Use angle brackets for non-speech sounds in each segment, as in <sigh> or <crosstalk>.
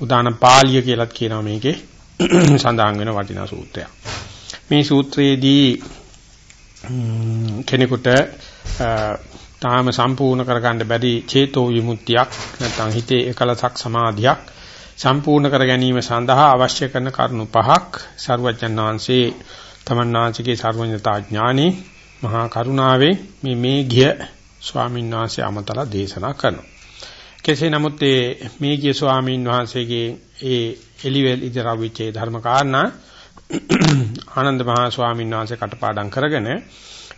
උදාන පාළිය කියලාත් කියනවා මේකේ සඳහන් වෙන වටිනා සූත්‍රයක්. මේ සූත්‍රයේදී කෙනෙකුට තාම සම්පූර්ණ කරගන්න බැරි චේතෝ විමුක්තියක් නැත්නම් හිතේ එකලසක් සමාධියක් සම්පූර්ණ කර ගැනීම සඳහා අවශ්‍ය කරන කරුණු පහක් සරුවචන් වහන්සේ තමන්නාංශිකේ සර්වඥතා ඥානෙ මහා කරුණාවේ මේ මේ ගිය ස්වාමීන් වහන්සේ අමතලා දේශනා කරනවා. කෙසේ නමුත් මේ ගිය ස්වාමීන් වහන්සේගේ ඒ එලිවෙල් ඉදරවිචේ ධර්ම කාරණා <clears throat> ආනන්ද මහා ස්වාමීන් වහන්සේ කටපාඩම් කරගෙන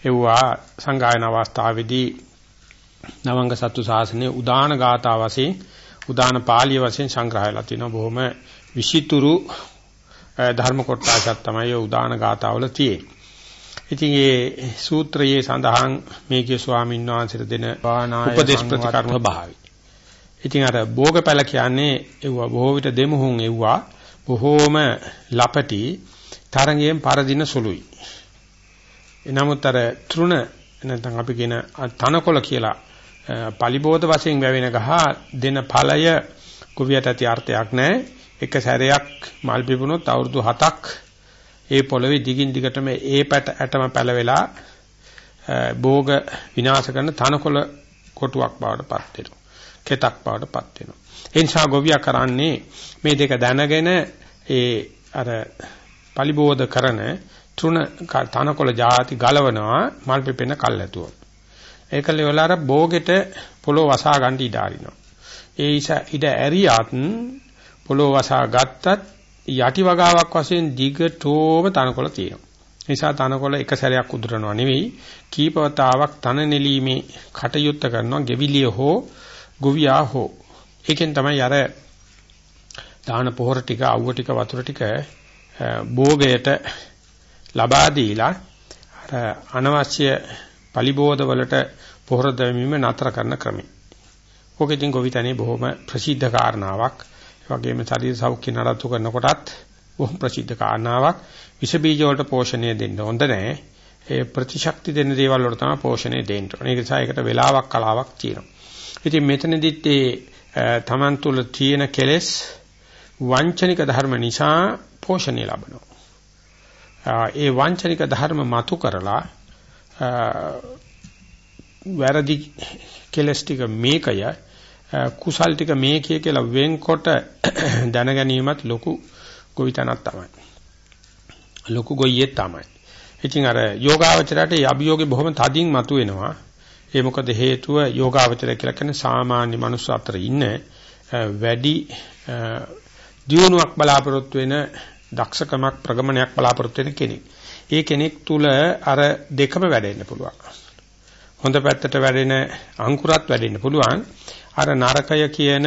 එවුවා සංගායන අවස්ථාවේදී නවංග සත්තු ශාසනයේ උදාන ගාථා වශයෙන් උදාන පාළිය වශයෙන් සංග්‍රහයලා තිනවා බොහොම විෂිතුරු ධර්ම කොටසක් තමයි උදාන ගාථාවල තියෙන්නේ. ඉතින් ඒ සූත්‍රයේ සඳහන් මේකේ ස්වාමීන් වහන්සේට දෙන උපදේශ ප්‍රතිකර්ම භාවයි. ඉතින් අර භෝගපැල කියන්නේ එවුවා බොහෝ විට දෙමුහුන් එවුවා බොහෝම ලපටි තරංගයෙන් පරදින සුළුයි. එනමුත් අර තෘණ නැත්නම් අපි කියන තනකොළ කියලා පලිබෝධ වශයෙන් වැවෙන ගහ දෙන ඵලය කුවියට ඇති අර්ථයක් නැහැ. එක සැරයක් මල් පිපුණොත් අවුරුදු 7ක් ඒ පොළවේ දිගින් දිගටම ඒ පැට ඇටම පැලවෙලා භෝග විනාශ කරන තනකොළ කොටුවක් බවට පත් වෙනවා. කෙතක් බවට පත් වෙනවා. ඒ නිසා ගොවියා කරන්නේ මේ දෙක දැනගෙන ඒ අර පලිබෝධ කරන තුන තනකොළ ಜಾති ගලවනවා මල් පිපෙන කල්ැතුව. ඒකල වල අර භෝගෙට පොළොව වසා ගන්න ඉඩ අරිනවා. ඒ ඉඩ ඇරියත් පොළොව වසා ගත්තත් යටි වගාවක් වශයෙන් දිගටම තනකොළ තියෙනවා. නිසා තනකොළ එක සැරයක් උදුරනවා නෙවෙයි කීපවතාවක් තන නෙලීමේ කටයුත්ත කරනවා ගෙවිලිය හෝ ගොවියා හෝ. ඒකෙන් තමයි අර දාන පොහොර ටික අවුව ටික වතුර ටික භෝගයට ලබා දීලා අර අනවශ්‍ය පලිබෝධ වලට පොහොර දැමීම නතර කරන ක්‍රමය. ඔකෙදින් ගොවිතැනේ බොහොම ප්‍රසිද්ධ කාරණාවක්. ඒ වගේම ශරීර සෞඛ්‍ය නඩත්තු කරනකොටත් බොහොම ප්‍රසිද්ධ කාරණාවක්. විස බීජ වලට පෝෂණය දෙන්න හොඳ නැහැ. ඒ ප්‍රතිශක්ති දෙන දේවල් වලට තමයි පෝෂණය දෙන්න ඕනේ. ඒ නිසා ඒකට වෙලාවක් කලාවක් තියෙනවා. ඉතින් මෙතනදිත් ඒ තමන් තුළ තියෙන කෙලෙස් වංචනික ධර්ම නිසා පෝෂණය ලබනවා. ඒ වංචනික ධර්ම මතු කරලා වැරදි කෙලස් ටික මේකය කුසල් ටික මේකය කියලා වෙන්කොට <coughs> දැන ගැනීමත් ලොකු ගොවිතැනක් තමයි. ලොකු ගොයියේ තමයි. ඉතින් අර යෝගාවචරයට අභියෝගේ බොහොම තදින් මතුවෙනවා. ඒ මොකද හේතුව යෝගාවචරය කියලා කියන්නේ සාමාන්‍ය මනුස්ස අතර ඉන්න වැඩි දියුණුවක් බලාපොරොත්තු වෙන දක්ෂකමක් ප්‍රගමනයක් බලාපොරොත්තු වෙන කෙනෙක්. ඒ කෙනෙක් තුල අර දෙකම වැඩෙන්න පුළුවන්. හොඳ පැත්තට වැඩෙන අංකුරත් වැඩෙන්න පුළුවන්. අර නරකය කියන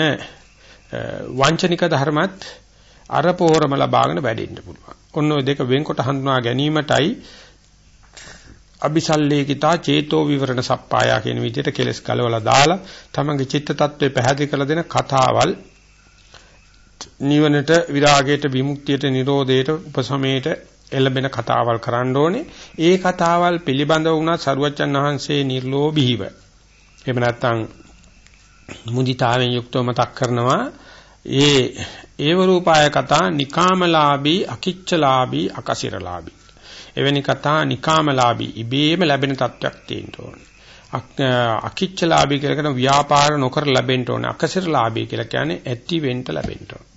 වංචනික ධර්මත් අර පෝරම ලබාගෙන වැඩෙන්න පුළුවන්. ඔන්න ඔය දෙක වෙන්කොට හඳුනා ගැනීමටයි අபிසල්ලේකිතා චේතෝ විවරණ සප්පායා කියන විදිහට කෙලස් කලවලා දාලා තමන්ගේ චිත්ත tattwe පැහැදිලි කරලා දෙන කතාවල් නිවනට විරාගයට විමුක්තියට නිරෝධයට උපසමයට එළඹෙන කතාවල් කරන්න ඕනේ. ඒ කතාවල් පිළිබඳව වුණා සරුවච්චන් වහන්සේ නිර්ලෝභීව. එහෙම නැත්නම් මුදිතාවෙන් යුක්තව මතක් කරනවා ඒ ඒව රූපාය කතා නිකාමලාභී අකිච්චලාභී අකසිරලාභී එවැනි කතා නිකාමලාභී ඉබේම ලැබෙන තත්වයක් තියෙන්න ඕනේ. අකිච්චලාභී කියලා කියන ව්‍යාපාර නොකර ලැබෙන්න ඕනේ. අකසිරලාභී කියලා කියන්නේ ඇති වෙන්න ලැබෙන්න ඕනේ.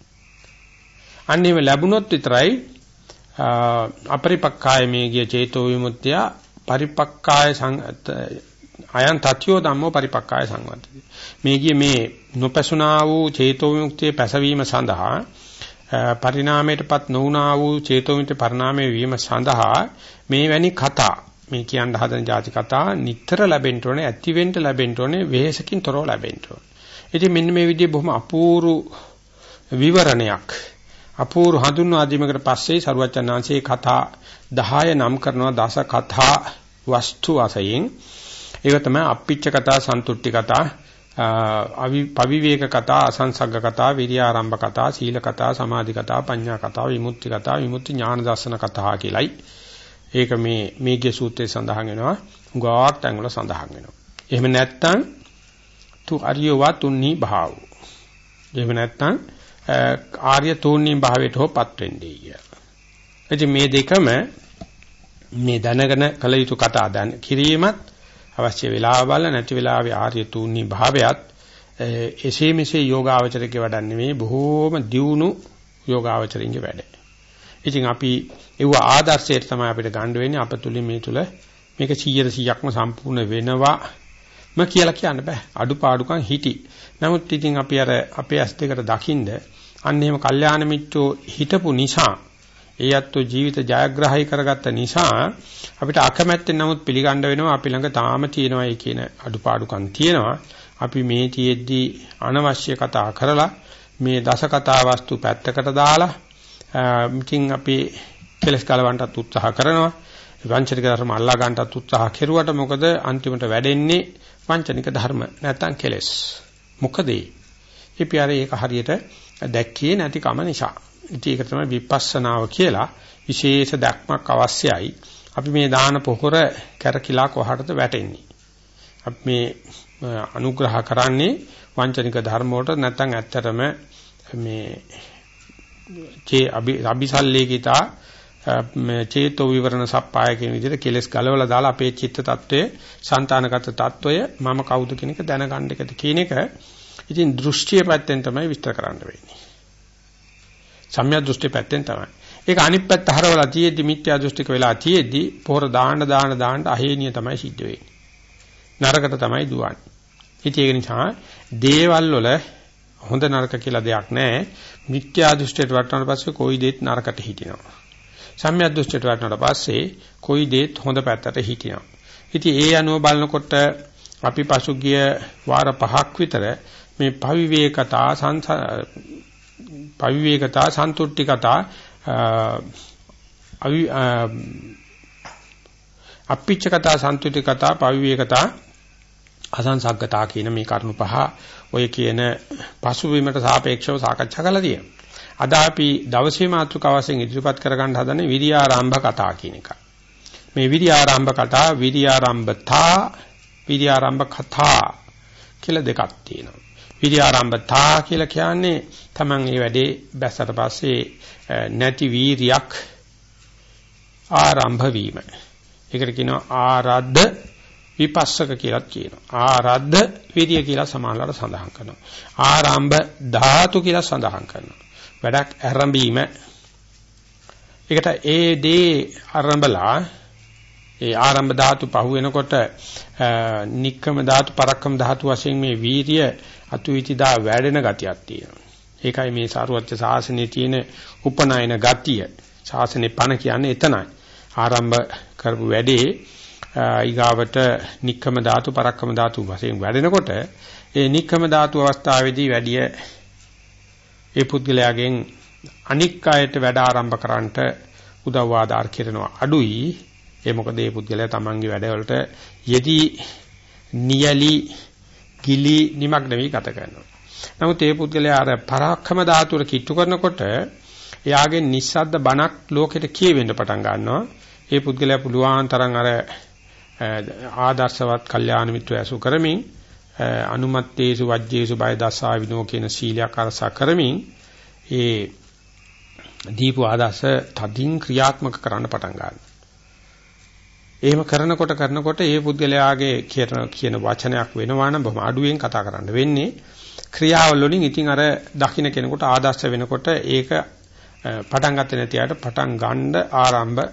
අන්නේම ලැබුණොත් විතරයි අපරිපක්කාය මේ ගිය චේතෝ විමුක්තිය පරිපක්කාය අයන් තත්‍යෝ ධම්මෝ පරිපක්කාය සංවත්තති. මේ ගිය මේ නොපැසුනා වූ චේතෝ විමුක්තිය පැසවීම සඳහා පරිණාමයටපත් නොවුනා වූ චේතෝමිත පරිණාමයේ වීම සඳහා මේ වැනි කතා මේ කියන්න හදන ಜಾති කතා නිතර ලැබෙන්න ඕනේ ඇති වෙන්න ලැබෙන්න ඕනේ වෙහෙසකින් තොරව ලැබෙන්න ඕනේ. ඉතින් මෙන්න මේ විදිහේ බොහොම අපූර්ව විවරණයක් අපූර්ව හඳුන්වා දීමකට පස්සේ සරුවචනාංශයේ කතා 10 නම් කරනවා දස කතා වස්තු වශයෙන් ඒක තමයි අප්පිච්ච කතා සන්තුට්ටි කතා අවි පවිවේක කතා අසංසග්ග කතා විරියාරම්භ කතා සීල කතා සමාධි කතා පඤ්ඤා කතා විමුක්ති කතා විමුක්ති ඥාන දර්ශන කතා කියලයි ඒක මේ මේකේ සූත්‍රයේ සඳහන් වෙනවා. උගාවක් තැන්වල සඳහන් වෙනවා. එහෙම නැත්නම් තු අරියවා තුන්නි භාව. එහෙම නැත්නම් ආර්ය තූණ්‍යම් භාවයට හොපත් වෙන්නේ කියලා. ඉතින් මේ දෙකම මේ දැනගෙන කල යුතු කතා දැන කිරීමත් අවශ්‍ය වෙලාව බල නැති වෙලාවේ ආර්ය තූණ්‍ය භාවයත් එසේ මෙසේ යෝගාවචරකේ වැඩක් නෙමෙයි බොහෝම දියුණු යෝගාවචරින්ගේ වැඩ. ඉතින් අපි ඒව ආදර්ශයට තමයි අපිට ගන්න වෙන්නේ අප තුලින් මේ තුල මේක 100%ක්ම සම්පූර්ණ වෙනවාම කියලා කියන්න බෑ. අඩුපාඩුකම් හිටි. නමුත් ඉතින් අපි අර අපේ ඇස් දෙකට දකින්ද අන්න එහෙම කල්යාණ මිත්‍රෝ හිටපු නිසා ඒ අත්තු ජීවිත ජයග්‍රහයි කරගත්ත නිසා අපිට අකමැත්තෙන් නමුත් පිළිගන්න වෙනවා අපි ළඟ තාම තියෙනවායි කියන අඩුපාඩුකම් තියෙනවා. අපි මේ තියෙද්දි අනවශ්‍ය කතා කරලා මේ දස කතා වස්තු පැත්තකට දාලා ඉතින් අපි කෙලස් කලවන්ටත් උත්සාහ කරනවා. වංචනික ධර්ම අල්ලා ගන්නටත් උත්සාහ කෙරුවට මොකද අන්තිමට වැඩෙන්නේ වංචනික ධර්ම නැත්තම් කෙලස්. මොකද ඒ? ඒක හරියට දැක්කේ නැති කම නිසා. ඉතින් ඒක තමයි විපස්සනාව කියලා විශේෂ දක්මක් අවශ්‍යයි. අපි මේ දාන පොහොර කැරකිලා කොහටද වැටෙන්නේ? අපි මේ අනුග්‍රහ කරන්නේ වංචනික ධර්ම වලට නැත්නම් ඇත්තටම මේ චේ අபிසල්ලේකිතා චේතෝ විවරණ සප්පාය කියන විදිහට කෙලස් ගලවලා දාලා අපේ චිත්ත tattwe సంతానගත tattwය මම කවුද කියන එක දැනගන්න එකද කියන එක ඉතින් දෘෂ්ටිය පැත්තෙන් තමයි විස්තර කරන්න වෙන්නේ සම්‍යක් දෘෂ්ටි පැත්තෙන් තමයි. ඒක අනිත් පැත්ත හරවලා තියෙද්දි මිත්‍යා දෘෂ්ටික වෙලා තියෙද්දි පොර දාන්න දාන්න දාන්න අහේනිය තමයි සිද්ධ වෙන්නේ. නරකට තමයි දුවන්නේ. ඉතින් ඒක නිසා දේවල් වල හොඳ නරක කියලා දෙයක් නැහැ. මිත්‍යා දෘෂ්ටියට වටනට පස්සේ කොයි දෙයක් නරකට හිටිනවා. සම්‍යක් දෘෂ්ටියට වටනට පස්සේ කොයි දෙයක් හොඳ පැත්තට හිටිනවා. ඉතින් ඒ අනුව බලනකොට අපි පසුගිය වාර පහක් විතර මේ පවිවේකතා පවිවේකතා සන්තුට්ඨිකතා අවි අපිච්චකතා සන්තුට්ඨිකතා පවිවේකතා අසංසග්ගතා කියන මේ කරුණු පහ ඔය කියන පසුබිමට සාපේක්ෂව සාකච්ඡා කළා තියෙනවා. අද අපි දවසේ මාතෘකාව වශයෙන් ඉදිරිපත් කරගන්න හදන්නේ විරියාරම්භ කතා කියන එක. මේ විරියාරම්භ කතා විරියාරම්භතා විරියාරම්භ කතා කියලා දෙකක් තියෙනවා. විරියාරම්භතා කියලා කියන්නේ Taman මේ වැඩේ බැස්සට පස්සේ නැති වීරියක් ආරම්භ වීම. ඒකට කියනවා ආරද්ධ විපස්සක කියලා කියනවා. ආරද්ධ විරිය කියලා සමානලට සඳහන් කරනවා. ආරම්භ ධාතු කියලා සඳහන් කරනවා. වැඩක් ආරම්භීම. ඒකට ඒ දේ ආරම්භලා ඒ ආරම්භ ධාතු පහු වෙනකොට නික්කම ධාතු පරක්කම ධාතු වශයෙන් මේ වීරිය අතුවිතිදා වැඩෙන ගතියක් තියෙනවා. ඒකයි මේ සාරවත්්‍ය ශාසනයේ තියෙන උපනායන ගතිය. ශාසනේ පණ කියන්නේ එතනයි. ආරම්භ කරපු වැඩේ ඊගාවට නික්කම ධාතු පරක්කම ධාතු වශයෙන් වැඩෙනකොට ඒ නික්කම ධාතු අවස්ථාවේදී වැඩි ඒ පුද්ගලයාගෙන් අනික් අයට වැඩ ආරම්භ කරන්නට උදව් ආධාර කරනවා අඩුයි ඒ මොකද මේ පුද්ගලයා තමන්ගේ වැඩවලට යෙදී නියලි කිලි නිමග්න වෙවි ගත කරනවා. නමුත් ඒ පුද්ගලයා අර පරාක්‍රම ධාතුර කිට්ටු කරනකොට එයාගේ නිස්සද්ද බණක් ලෝකෙට කියවෙන්න පටන් ගන්නවා. ඒ පුද්ගලයා පුළුවන් තරම් අර ආදර්ශවත් කල්යාණ මිත්‍ර ඇසු කරමින් අනුමත්තේසු වජ්ජේසු බය දසා විනෝ කියන සීලයක් අරසා කරමින් ඒ දීපු ආදර්ශ තදින් ක්‍රියාත්මක කරන්න පටන් ගන්නවා. එහෙම කරනකොට කරනකොට ඒ පුද්ගලයාගේ කියන කියන වචනයක් වෙනවා නම් බොහොම අඩුවෙන් කතා කරන්න වෙන්නේ ක්‍රියාවල වලින් ඉතින් අර දකින්න කෙනෙකුට ආදර්ශ වෙනකොට ඒක පටන් ගත්තේ නැති අයට පටන් ගන්න ආරම්භ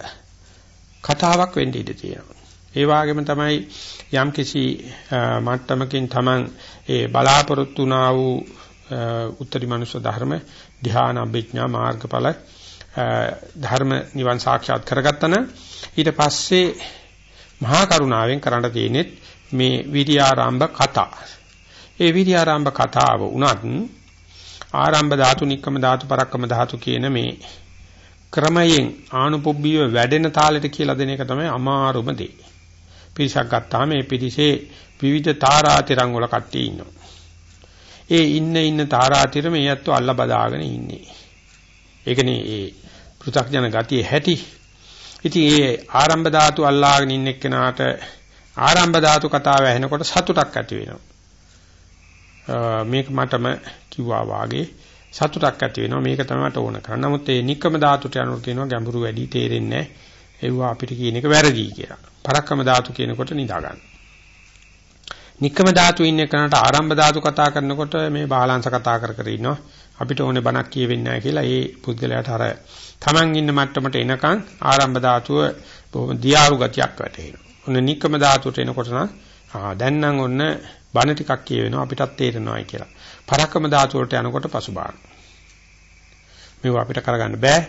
කතාවක් වෙන්න ඉඩ තියෙනවා. ඒ වගේම තමයි යම් කිසි මට්ටමකින් Taman ඒ බලාපොරොත්තු වුණා වූ උත්තරී මනුෂ්‍ය ධර්ම ධ්‍යාන අභිඥා මාර්ගඵල ධර්ම නිවන් සාක්ෂාත් කරගත්තන ඊට පස්සේ මහා කරුණාවෙන් කරන්න තියෙන්නේ මේ විරියාරම්භ කතා. ඒ විරියාරම්භ කතාව උනත් ආරම්භ ධාතු, නික්කම ධාතු, පරක්කම ධාතු කියන මේ ක්‍රමයෙන් ආනුපොබ්බීව වැඩෙන තාලෙට කියලා දෙන එක තමයි අමාරුම දේ. පිරිසක් ගත්තාම මේ පිරිසේ විවිධ තාරාතිරම් වල කට්ටිය ඉන්නවා. ඒ ඉන්න ඉන්න තාරාතිරම මේ අත්ව අල්ල බදාගෙන ඉන්නේ. ඒකනේ ඒ පෘථග්ජන ගතිය හැටි ඉතින් ඒ ආරම්භ ධාතු අල්ලාගෙන ඉන්න එක්කෙනාට ආරම්භ ධාතු කතාව ඇහෙනකොට සතුටක් ඇති වෙනවා. මේක මටම කිව්වා වාගේ සතුටක් ඇති වෙනවා මේක තමයි මට ඕන කරන්නේ. නමුත් ඒ නික්කම ධාතුට යනකොට කියනවා ගැඹුරු වැඩි තේරෙන්නේ නැහැ. ඒවා අපිට කියන එක වැරදි කියලා. පරක්කම ධාතු කියනකොට නිදා ගන්න. නික්කම ධාතු ඉන්න කෙනාට ආරම්භ ධාතු කතා කරනකොට මේ බාලාංශ කතා කර කර ඉන්නවා. අපිට ඕනේ බණක් කියෙවෙන්නේ නැහැ කියලා ඒ පුද්ගලයාට අර Taman ඉන්න මට්ටමට එනකන් ආරම්භ ධාතුව බොහොම දියාරු ගතියක් වැටෙනවා. ඔන්න නික්කම ධාතුවට එනකොට නම් ආ දැන් නම් ඔන්න බණ ටිකක් කියවෙනවා අපිටත් තේරෙනවායි කියලා. පරක්කම ධාතුව වලට යනකොට පසුබාන. මේව අපිට කරගන්න බෑ.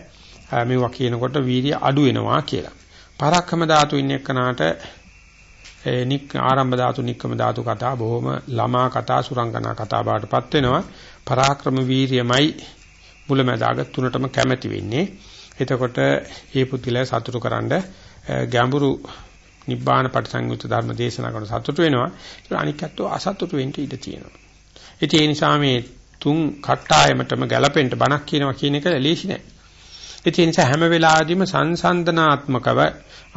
මේවා කියනකොට වීර්ය අඩු වෙනවා කියලා. පරක්කම ධාතු ඉන්න එක්කනාට නික් ආරම්භ ධාතු නික්කම ධාතු කතා බොහොම ළමා කතා සුරංගනා කතා බාටපත් වෙනවා. පරාක්‍රම වීර්යමයි මුලැමැදාග තුනටම කැමැති වෙන්නේ. එතකොට ඒ පුද්ගලයා සතුටුකරනද ගැඹුරු නිබ්බාන පටිසංයුත් ධර්ම දේශනා කරන සතුටු වෙනවා. ඒක අනික්කත්ව අසතුටු වෙන්න ඉඩ තියෙනවා. ඉතින් ඒ නිසා මේ තුන් කට්ටායමටම ගැලපෙන්න බණක් කියනවා කියන එක ලේසි නෑ. ඒ නිසා හැම වෙලාවෙදිම සංසන්දනාත්මකව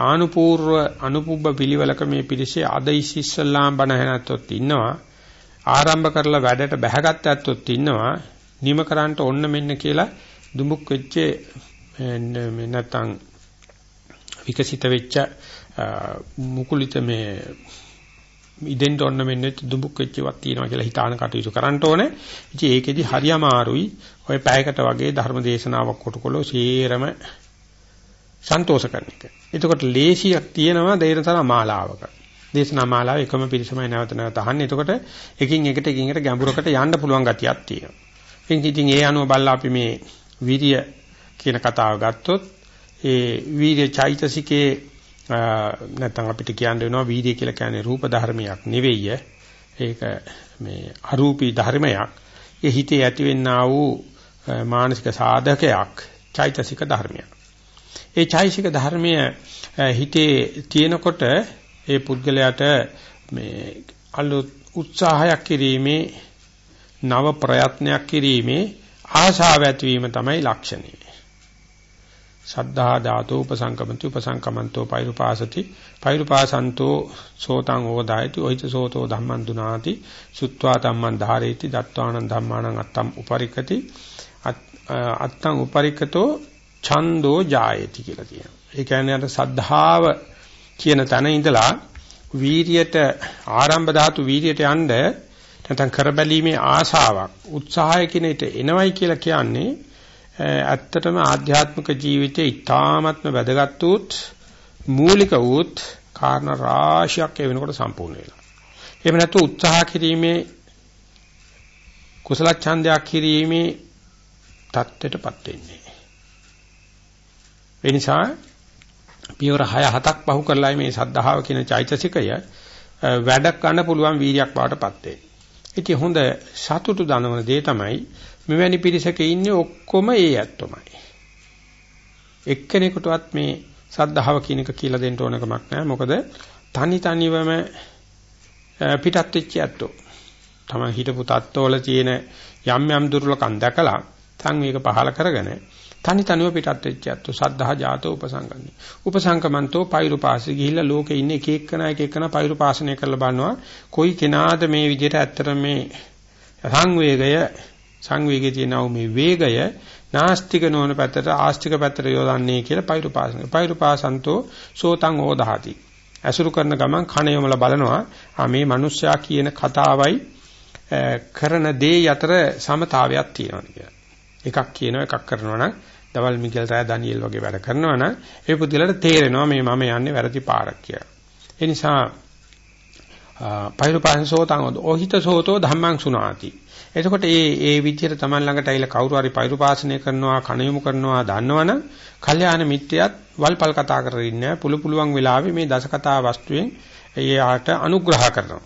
ආනුපූර්ව අනුපුබ්බ පිළිවෙලක මේ පිළිසේ අද ඉස්සෙල්ලාම් බණ හැනත්තොත් ඉන්නවා. ආරම්භ කරලා වැඩට බැහැගත් ඇත්තොත් ඉන්නවා. නිම කරන්න ඕන්න මෙන්න කියලා දුඹුක් වෙච්ච නැත්තම් විකසිත වෙච්ච මුකුලිත මේ ඉදෙන්ට ඔන්න මෙන්න දුඹුක් වෙච්චවක් තියෙනවා කියලා හිතාන කටයුතු කරන්න ඕනේ. ඉතින් ඒකෙදි හරි අමාරුයි. ඔය පැයකට වගේ ධර්ම දේශනාවක් කොටකොලෝ සීරම සන්තෝෂ කරන එක. එතකොට ලේසියක් තියෙනවා දේරතන මාලාවක. දේශනා මාලාව එකම පිරිසමයි නැවත නැවත අහන්නේ. එතකොට එකින් එකට එකින් එකට ගැඹුරකට යන්න පුළුවන් ගතියක් තියෙනවා. ඉතින් ඒ අනුව බලලා අපි මේ වීර්ය කියන කතාව ගත්තොත් ඒ වීර්ය චෛතසිකේ නැත්නම් අපිට කියන්න වෙනවා වීර්ය කියලා කියන්නේ රූප ධර්මයක් නෙවෙයි. ඒක මේ අරූපී ධර්මයක්. ඒ හිතේ ඇතිවෙනා වූ මානසික සාධකයක් චෛතසික ධර්මයක්. ඒ චෛතසික ධර්මය හිතේ තියෙනකොට ඒ පුද්ගලයාට මේ අලුත් උත්සාහයක් කිරීමේ නව ප්‍රයත්නයක් කිරීමේ ආශාව ඇතිවීම තමයි ලක්ෂණය. සද්ධා ධාතෝ උපසංකමන්ති උපසංකමන්තෝ පෛරුපාසති පෛරුපාසන්තෝ සෝතං ඕදායති ඔහිත සෝතෝ ධම්මං දුනාති සුත්වා ධම්මං ධාරේති දත්වානං ධම්මානං අත්තම් උපරික්කති අත්තං උපරික්කතෝ ඡන්தோ ජායති කියලා කියනවා. ඒ කියන්නේ අර සද්ධාව කියන තැන ඉඳලා වීරියට ආරම්භ ධාතු වීරියට යන්න නැත්නම් කරබැලීමේ ආශාවක් උත්සාහය කිනෙට එනවයි කියලා කියන්නේ ඇත්තටම ආධ්‍යාත්මික ජීවිතේ ඊ타ත්ම වැදගත් උත් මූලික උත් කාරණා රාශියක් ඒ වෙනකොට සම්පූර්ණ වෙනවා. එහෙම නැත්නම් උත්සාහ කිරීමේ කුසල ඡන්දයක් කිරීමේ தත්ත්වයටපත් වෙන්නේ. ඒ නිසා පියවර 6 7ක් පහු කරලා මේ සද්ධාව කියන චෛතසිකය වැඩ ගන්න පුළුවන් වීර්යයක් බවටපත් වෙන්නේ. ඉතින් හොඳ සතුටු දනවන දේ තමයි මෙවැනි පිරිසක ඉන්නේ ඔක්කොම ඒ ඇත්තමයි. එක්කෙනෙකුටවත් මේ සද්ධාව කියන එක කියලා දෙන්න ඕන කමක් නැහැ. මොකද තනි තනිවම පිටත් වෙච්ච ඇත්තෝ. තමයි හිටපු තත්ත්වවල තියෙන යම් යම් දුර්ලකම් දැකලා සංවේග පහල කරගෙන තනි තනිව පිටත් වෙච්ච ඇත්තෝ සද්ධා ජාතෝ උපසංගන්නේ. උපසංකමන්තෝ පෛරුපාසෙ ගිහිල්ලා ලෝකේ ඉන්නේ එක එක්කනා එක එක්කනා පෛරුපාසනය කරලා බලනවා. කොයි කෙනාද මේ විදිහට ඇත්තට මේ සංවේගය සංවේගයේ තියෙනා මේ වේගය නාස්තික නොවන පැත්තට ආස්තික පැත්තට යොදන්නේ කියලා පෛරුපාසන. පෛරුපාසන්තෝ සෝතං ඕදහති. ඇසුරු කරන ගමන් කණ යොමලා බලනවා ආ මේ මිනිස්සයා කියන කතාවයි කරන දේ අතර සමතාවයක් තියෙනවා කියලා. එකක් කියනවා එකක් කරනවා නම් දවල් මිකල් රෑ ඩැනියෙල් වගේ වැඩ කරනවා නම් ඒ පුද්ගලයාට තේරෙනවා මේ මම යන්නේ වැරදි පාරක් කියලා. ඒ නිසා පෛරුපාසන සෝතං ඕහිත සෝතෝ ධම්මං සුනාති. එතකොට මේ මේ විදිහට Taman ළඟට ඇවිල්ලා කවුරු හරි පෛරුපාසනය කරනවා කණයුමු කරනවා දන්නවනම් කල්යාණ මිත්‍යයත් වල්පල් කතා කරගෙන ඉන්නේ පුළු පුළුවන් වෙලාවෙ මේ දස කතා වස්තුවෙන් එයාට අනුග්‍රහ කරනවා.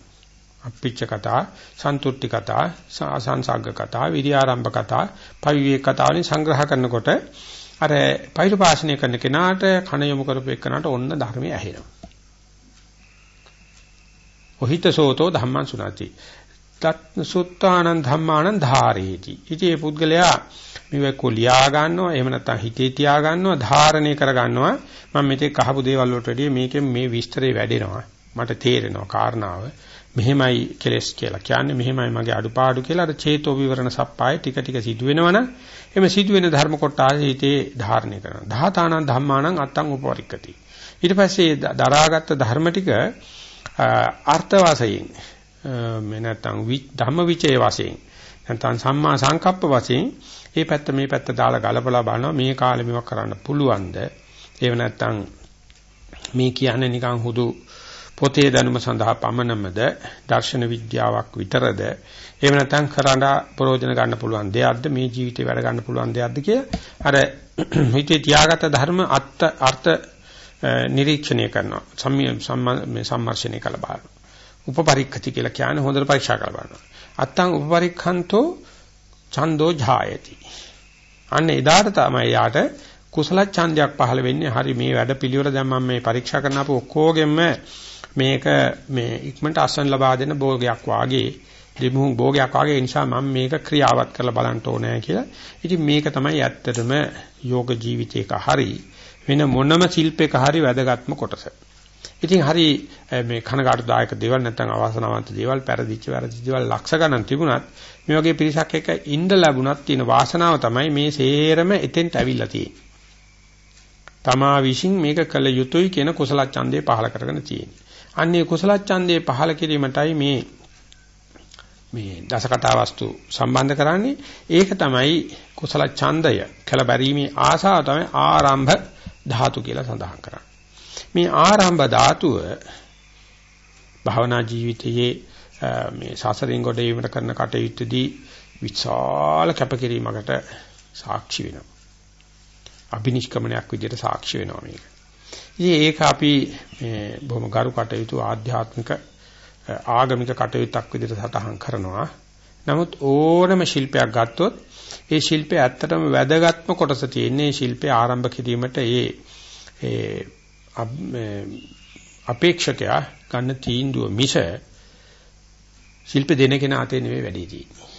අප්පිච්ච කතා, සන්තුට්ටි කතා, සංසග්ග කතා, විරියාරම්භ කතා, පවිවේක කතා වලින් සංග්‍රහ කරනකොට අර පෛරුපාසනය කරන කෙනාට කණයුමු කරපු එක්කනට ඔන්න ධර්මය ඇහෙනවා. ඔහිතසෝතෝ ධම්මං සුනාති. තත් සුත්තානං ධම්මානං ධාරේති. ඉතින් මේ පුද්ගලයා මේක කොලියා ගන්නවා එහෙම නැත්නම් හිතේ තියා ගන්නවා ධාරණය කර ගන්නවා මම මෙතේ කහපු දේවල් වලට වැඩිය මේකෙන් මේ විස්තරේ වැඩෙනවා මට තේරෙනවා කාරණාව මෙහෙමයි කෙලස් කියලා කියන්නේ මෙහෙමයි මගේ අඩුපාඩු කියලා අර චේතෝ විවරණ සප්පාය ටික ටික සිදු වෙනවනම් එමෙ සිදු වෙන ධර්ම කොටස හිතේ ධාරණය කරනවා. දහතානං ධම්මානං අත්තං උපවරික්කති. ඊට පස්සේ දරාගත් ධර්ම ටික අර්ථ වාසයෙන් මේ නැත්නම් ධම්ම විචේ වශයෙන් නැත්නම් සම්මා සංකප්ප වශයෙන් මේ පැත්ත මේ පැත්ත දාලා ගලපලා බලනවා මේ කාලෙ මේවා කරන්න පුළුවන්ද? ඒව නැත්නම් මේ කියන්නේ නිකන් හුදු පොතේ දැනුම සඳහා පමණමද දර්ශන විද්‍යාවක් විතරද එහෙම නැත්නම් කරඬ ප්‍රයෝජන ගන්න පුළුවන් දෙයක්ද මේ ජීවිතේ වැඩ ගන්න පුළුවන් දෙයක්ද කියලා අර <clears throat> හිතේ තියාගත ධර්ම අර්ථ අර්ථ නිරීක්ෂණය කරනවා. සම්මර්ෂණය කළ බලනවා උපපරික්ඛති කියලා කියන්නේ හොඳට පරීක්ෂා කරලා බලනවා අත්තං උපපරික්ඛන්තෝ ඡන්தோ ජායති. අන්න එදාට තමයි යාට කුසල ඡන්දයක් පහළ වෙන්නේ. හරි මේ වැඩ පිළිවෙල දැන් මම මේ පරීක්ෂා කරන අපෝ ඔක්කොගෙම මේක මේ ඉක්මනට අස්වැන්න ලබා දෙන භෝගයක් වාගේ දෙමුහු භෝගයක් වාගේ නිසා මම මේක ක්‍රියාවත් කරලා බලන්න ඕනේ කියලා. ඉතින් මේක තමයි ඇත්තටම යෝග ජීවිතයක හරි වෙන මොනම ශිල්පයක හරි වැදගත්ම කොටස. ඉතින් හරි මේ කනගාටුදායක දේවල් නැත්නම් අවාසනාවන්ත දේවල් පෙරදිච්ච වැරදිච්ච දේවල් ලක්ෂ ගණන් තිබුණත් මේ වගේ පිරිසක් එක්ක ඉන්න ලැබුණත් තියෙන වාසනාව තමයි මේ සේරම එතෙන්ට ඇවිල්ලා තියෙන්නේ. තමා විශ්ින් මේක කළ යුතුයි කියන කුසල ඡන්දේ පහල කරගෙන තියෙන්නේ. අන්නේ කුසල ඡන්දේ පහල කිරීමටයි මේ මේ දසකතා වස්තු සම්බන්ධ කරන්නේ. ඒක තමයි කුසල ඡන්දය කළ බැරීමේ ආසාව තමයි ආරම්භ ධාතු කියලා සඳහන් කරන්නේ. මේ ආරම්භ ධාතුව භවනා ජීවිතයේ මේ සසරින් ගොඩ වීමට කරන කටයුත්තේදී විශාල කැපකිරීමකට සාක්ෂි වෙනවා. අභිනිෂ්ක්‍මණයක් විදිහට සාක්ෂි වෙනවා මේක. ඉතින් ඒක අපි මේ බොහොම ගරු කටයුතු ආධ්‍යාත්මික ආගමික කටයුත්තක් විදිහට සටහන් කරනවා. නමුත් ඕනම ශිල්පයක් ගත්තොත් ඒ ශිල්පය ඇත්තටම වැදගත්ම කොටස තියෙන්නේ ශිල්පය ආරම්භ කිරීමට ඒ ඒ අපේක්ෂකයා ගන්න තීන්දුව මිස ශිල්ප දෙන කෙනා අතේ නෙවෙයි වැඩි තියෙන්නේ.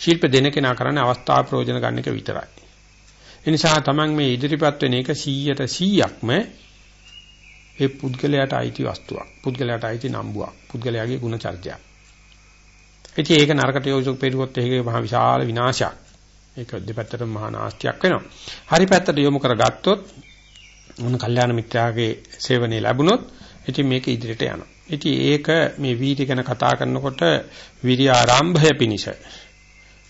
ශිල්ප දෙන කෙනා කරන්නේ අවස්ථා ප්‍රයෝජන ගන්න එක විතරයි. ඒ නිසා තමන් මේ ඉදිරිපත් වෙන එක 100ට 100ක්ම ඒ පුද්ගලයාට අයිති වස්තුවක්. පුද්ගලයාට අයිති නම්බුවක්. පුද්ගලයාගේ ගුණ චර්යාවක්. ඉතින් ඒක නරකට යොසුක් පෙරුවොත් ඒකේ මහ විශාල විනාශයක්. ඒක දෙපැත්තටම මහා නාස්තියක් වෙනවා. හරි පැත්තට යොමු කරගත්තොත් මොන කල්යාණ මිත්‍යාගේ සේවනයේ ලැබුණොත් ඉතින් මේක ඉදිරියට යනවා. ඉතින් ඒක මේ වීර්ය ගැන කතා කරනකොට විරිය ආරම්භය පිනිස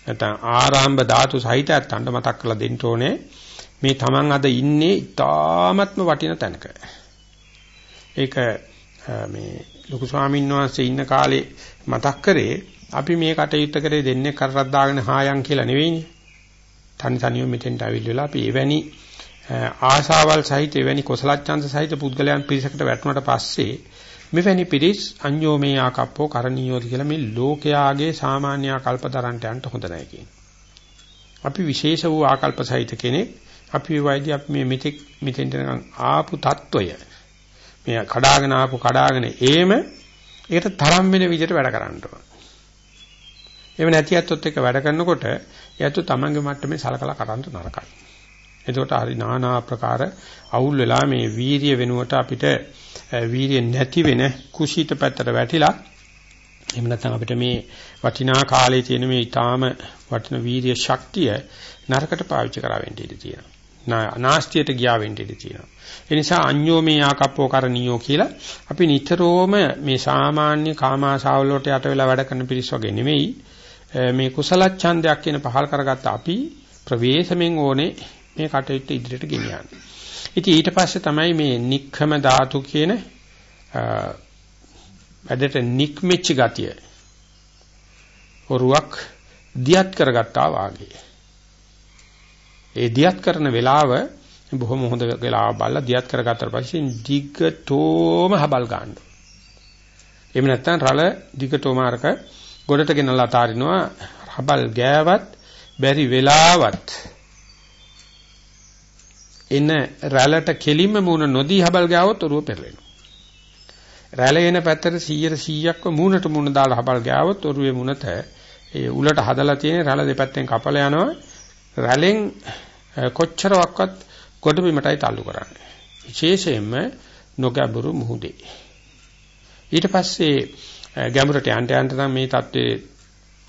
නැත්නම් ආරම්භ ධාතු සහිතයන්ට මතක් කරලා දෙන්න ඕනේ මේ Taman අද ඉන්නේ ඊ타ත්ම වටින තැනක. ඒක මේ ලොකු ස්වාමීන් වහන්සේ ඉන්න කාලේ මතක් කරේ අපි මේ කටයුත්ත කරේ දෙන්නේ කරරක් දාගෙන හායන් කියලා නෙවෙයිනේ. තනි තනියම මෙතෙන්ට අවිල් වෙලා අපි එවැනි ආශාවල් සහිත එවැනි කුසල ඡන්ද සහිත පුද්ගලයන් පිරිසකට වැටුණාට පස්සේ මෙවැනි පිරිස් අඤ්ඤෝමේ ආකප්පෝ කරණීයෝද කියලා මේ ලෝකයාගේ සාමාන්‍ය ආකල්පතරන්ට යන්න හොඳ නැහැ කියන්නේ. අපි විශේෂ වූ ආකල්ප සහිත කෙනෙක් අපි වයිදී අපි මේ මෙතෙක් මෙතෙන්ට ආපු తত্ত্বය මේ කඩාගෙන ආපු කඩාගෙන ඒම ඒකට තරම් වෙන විදිහට වැඩ කරන්න ඕන. එහෙම නැති අත්ොත් එක වැඩ කරනකොට එයත් තමන්ගේ මට්ටමේ සලකලා කරන්න නරකයි. එතකොට හරි নানা ආකාර අවුල් වෙලා මේ වීරිය වෙනුවට අපිට වීරිය නැති වෙන කුසීත පැත්තට වැටිලා එහෙම නැත්නම් අපිට මේ වටිනා කාලයේ තියෙන මේ ඊටාම වටින වීරිය ශක්තිය නරකට පාවිච්චි කරා වෙන්න ඉඩ තියෙනවා. නාස්තියට ගියා වෙන්න ඉඩ තියෙනවා. ඒ නිසා අඤ්ඤෝ මේ ආකප්පෝ කරණියෝ කියලා අපි නිතරම මේ සාමාන්‍ය කාමාශාවල වලට යට වෙලා වැඩ කරන පිරිස් වගේ නෙමෙයි මේ කුසල ඡන්දයක් කියන පහල් කරගත්ත අපි ප්‍රවේශමෙන් ඕනේ මේ කටයුත්ත ඉදිරියට ගෙනියන්න. ඉතින් ඊට පස්සේ තමයි මේ නික්ඛම ධාතු කියන වැඩට නික්මෙච්ච ගතිය ඔරුවක් දියත් කරගත්තා වාගේ. ඒ දියත් කරන වෙලාව බොහොම හොඳ වෙලාව බලලා දියත් කරගත්තාට පස්සේ දිග්ගටෝම හබල් ගන්න. එහෙම නැත්නම් රළ දිගටෝම අරක ගොඩට ගෙනලා අතාරිනවා හබල් ගෑවත් බැරි වෙලාවත් එන රැළට කෙලින්ම මුණ නොදී හබල් ගාවොත් ඔරුව පෙරලෙනවා. රැළ එන පැත්තට 100 100ක්ව මුණට මුණ දාලා හබල් ගාවොත් ඔරුවේ මුණත ඒ උලට හදලා තියෙන රැළ දෙපැත්තෙන් කපලා යනවා. රැළෙන් කොච්චරවක්වත් කොට බිමටයි تعلق කරන්නේ. විශේෂයෙන්ම නොගැඹුරු මුහුදේ. ඊට පස්සේ ගැඹුරට යන්න යන්න නම් මේ தત્ත්වේ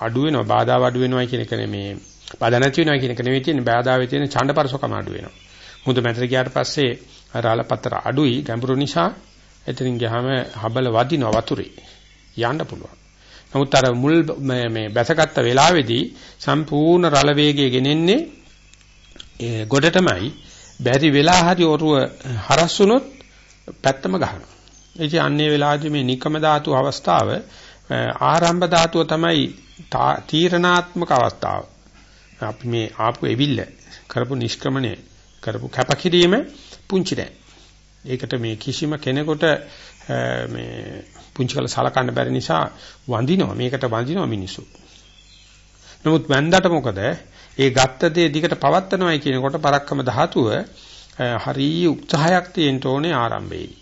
අඩු වෙනවා, බාධා අඩු වෙනවා කියන එක නෙමේ. බාධා නැති වෙනවා කියන එක නෙමෙයි තියෙන්නේ. බාධාවේ තියෙන ඡණ්ඩපරසකම අඩු වෙනවා. මුහුද මැදට ගියාට පස්සේ රාළ පතර අඩුයි ගැඹුරු නිසා එතනින් ගියාම හබල වදිනවා වතුරේ. යන්න පුළුවන්. නමුත් අර මුල් මේ බැසගත්ත වෙලාවේදී සම්පූර්ණ රළ වේගය ගෙනෙන්නේ ඒ ගොඩටමයි බැරි වෙලා හරි ඔරුව හරස් වුණොත් පැත්තම ගහනවා. ඒ කිය අන්නේ වෙලාවේදී මේ නිකම ධාතු අවස්ථාව ආරම්භ ධාතුව තමයි තීරණාත්මක අවස්ථාව. අපි මේ ආපු එවිල්ල කරපු නිෂ්ක්‍රමණය කරපු කැපකිරීම පුංචි නෑ. ඒකට මේ කිසිම කෙනෙකුට මේ පුංචි කළ සලකන්න බැරි නිසා වඳිනවා මේකට වඳිනවා මිනිස්සු. නමුත් වැන්දට මොකද ඒ ගත්ත දේ දිගට පවත්නවායි කියනකොට පරක්කම ධාතුව හරිය උත්සාහයක් තියෙන්න ඕනේ ආරම්භයේ.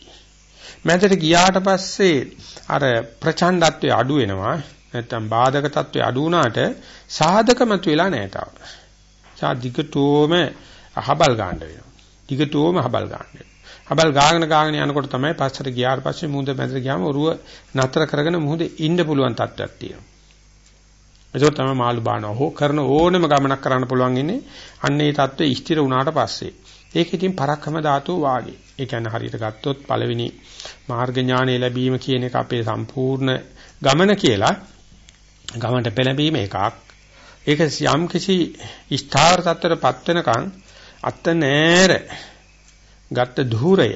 මැදට ගියාට පස්සේ අර ප්‍රචණ්ඩත්වය අඩු වෙනවා නැත්තම් බාධක තත්වය අඩු වුණාට සාධකමත් වෙලා නැහැ තාම. සා දිගටෝම අහබල් ගන්න වෙනවා. දිගටෝම අහබල් ගන්න වෙනවා. හබල් ගාගෙන ගාගෙන යනකොට තමයි පස්සට ගියාට පස්සේ මුහුද මැදට ගියාම ඔරුව නතර කරගෙන මුහුදේ ඉන්න පුළුවන් තත්ත්වයක් තියෙනවා. ඒක තමයි මාළු බානවා. හෝ කරන ඕනම ගමනක් කරන්න පුළුවන් ඉන්නේ අන්න ඒ தત્ත්වය ස්ථිර වුණාට පස්සේ. ඒක ඉතින් පරක්කම ධාතුව වාගේ. ඒ කියන්නේ හරියට ගත්තොත් පළවෙනි මාර්ග ඥානය ලැබීම කියන එක අපේ සම්පූර්ණ ගමන කියලා ගමනට පෙළඹීම එකක්. ඒක යම් කිසි ස්ථාවර තත්ත්වයටපත් වෙනකන් අත්ත නෑර ගත්ත ධූරය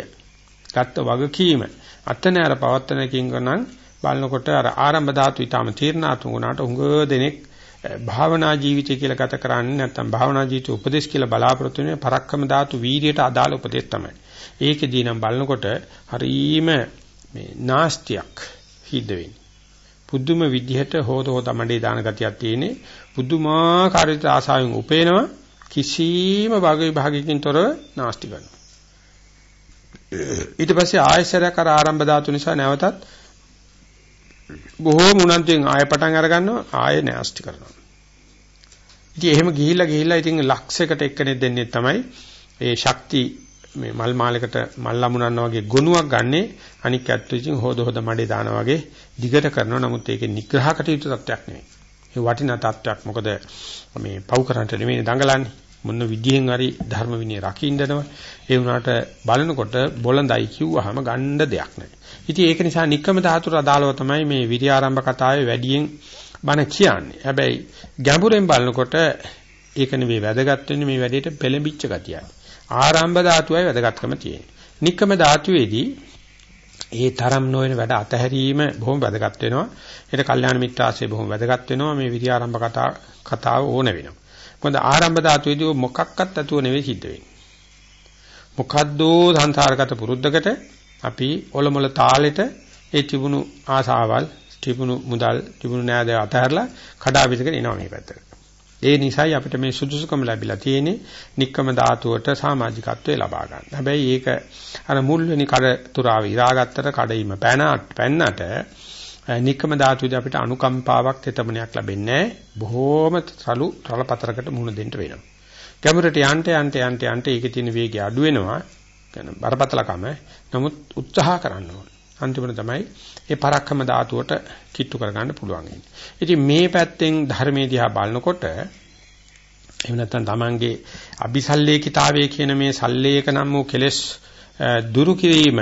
ගත්ත වගකීම අත්ත නෑර පවත්තනකින් ගණන් බලනකොට අර ආරම්භ ධාතු ඊටම තීර්ණාත්මක උනාට උඟ දෙනෙක් භාවනා ජීවිතය කියලා ගත කරන්නේ නැත්නම් භාවනා ජීවිත උපදේශ කියලා බලාපොරොත්තු වෙන පරක්කම ධාතු වීර්යයට අදාළ උපදේශ තමයි. ඒකෙදී නම් බලනකොට හරීම මේ නාස්තියක් හිද්ද වෙන්නේ. පුදුම විදිහට හොත හොත මඩේ දාන ගතියක් තියෙන්නේ. පුදුමාකාර විදිහට ආසාවෙන් උපේනවා කිසිම භාග විභාගයකින් තොරව නාස්ති කරනවා. ඊට පස්සේ ආයශරයක් අර ආරම්භ ධාතු නිසා නැවතත් බොහෝම උනන්දුවෙන් ආය පටන් අර ගන්නවා ආය නැස්ටි කරනවා. ඉතින් එහෙම ගිහිල්ලා ගිහිල්ලා ඉතින් ලක්ෂයකට එක්කෙනෙක් දෙන්නේ තමයි ඒ ශක්ති මේ මල් මාලයකට මල් ලැබුණා වගේ ගුණයක් ගන්නේ අනික් ඇත්ත ඉතින් හොද හොද මඩේ දානවා වගේ දිගට කරනවා නමුත් ඒකේ නිග්‍රහකට යුතු තත්ත්වයක් නෙවෙයි. ඒ වටිනා තත්ත්වයක් මොකද මේ පව් කරන්ට නෙවෙයි දඟලන්නේ. මොන විදියෙන් හරි ධර්ම විනය රකින්නනවා. ඒ වුණාට බලනකොට බොළඳයි කිව්වහම ගණ්ඩ දෙයක් නැහැ. ඉතින් ඒක නිසා නික්කම ධාතුර අදාළව තමයි මේ විරි ආරම්භ කතාවේ වැඩියෙන් බණ කියන්නේ. හැබැයි ගැඹුරෙන් බලනකොට ඒක නෙවෙයි වැදගත් වෙන්නේ මේ වැඩේට පෙළඹිච්ච ගතියයි. ආරම්භ ධාතුවයි වැදගත්කම තියෙන්නේ. නික්කම ධාතුවේදී ඒ තරම් නොවන වැඩ අතහැරීම බොහොම වැදගත් වෙනවා. ඒකට කල්යාණ මිත්‍රාශ්‍රය බොහොම වැදගත් වෙනවා. මේ විරි ආරම්භ කතා කතාව ඕන වෙනවා. මොකද ආරම්භ ධාතුවේදී මොකක්වත් ඇතුව නෙවෙයි සිද්ධ වෙන්නේ. මොකද්දෝ සංසාරගත පුරුද්දකට අපි ඔලොමල තාලෙට ඒ තිබුණු ආසාවල් තිබුණු මුදල් තිබුණු නෑද අතහැරලා කඩා විදගෙන එනවා මේ පැත්තට. ඒ නිසායි අපිට මේ සුදුසුකම ලැබිලා තියෙන්නේ නික්කම ධාතුවට සමාජිකත්වය ලබා ගන්න. හැබැයි ඒක අර මුල් වෙනි කඩ තුරාව ඉරාගත්තට කඩීම පැනට පැන්නට නික්කම ධාතුවේදී අපිට අනුකම්පාවක් තෙතමනයක් ලැබෙන්නේ බොහෝම සලු රළපතරකට මුහුණ දෙන්න වෙනවා. ගැඹුරට යන්න යන්න යන්න යන්න ඒකේ තියෙන වේගය අඩු වෙනවා. කියන බරපතලකම. නමුත් උත්සාහ කරන්න ඕනේ. අන්තිමට තමයි ඒ පරක්කම ධාතුවට කිට්ටු කරගන්න පුළුවන් වෙන්නේ. ඉතින් මේ පැත්තෙන් ධර්මයේ දිහා බලනකොට එහෙම නැත්නම් Tamange අபிසල්ලේකිතාවයේ කියන මේ සල්ලේක නම් වූ කෙලෙස් දුරු කිරීම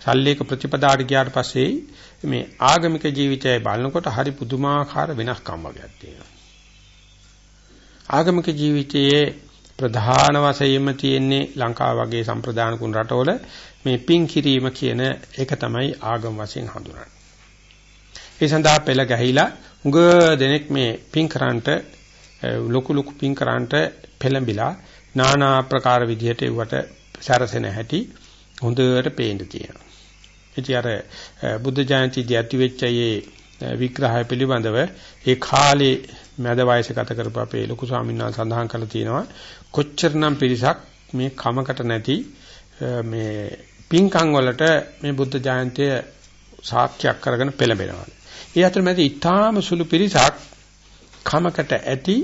සල්ලේක ප්‍රතිපදාට ගියාට පස්සේ මේ ආගමික ජීවිතය බලනකොට හරි පුදුමාකාර වෙනස්කම් වර්ගයක් තියෙනවා. ආගමික ජීවිතයේ ප්‍රධාන වශයෙන්ම තියෙන්නේ ලංකාව වගේ සම්ප්‍රදාන කුණ රටවල මේ පින් කිරීම කියන එක තමයි ආගම වශයෙන් හඳුනන්නේ. ඒ සඳහා පෙළ ගැහිලා උඟ දෙනෙක් මේ පින් කරන්ට ලොකු ලොකු පින් කරන්ට පෙළඹිලා নানা ආකාර විදිහට ඒවට සැරසෙන හැටි හොඳට පේන්න තියෙනවා. ඉතින් අර බුද්ධ ජයන්තිදී ඇති වෙච්ච මේ විග්‍රහය පිළිබඳව ඒ කාලේ මැද වයස ගත කරපු අපේ ලොකු ස්වාමීන් වහන්සේ සඳහන් කරලා තියෙනවා කොච්චරනම් පිරිසක් මේ කමකට නැති මේ පින්කම් වලට මේ බුද්ධ ජයන්තිය සාක්ෂියක් කරගෙන පෙළඹෙනවා. ඒ අතරමැද ඊටාම සුළු පිරිසක් කමකට ඇති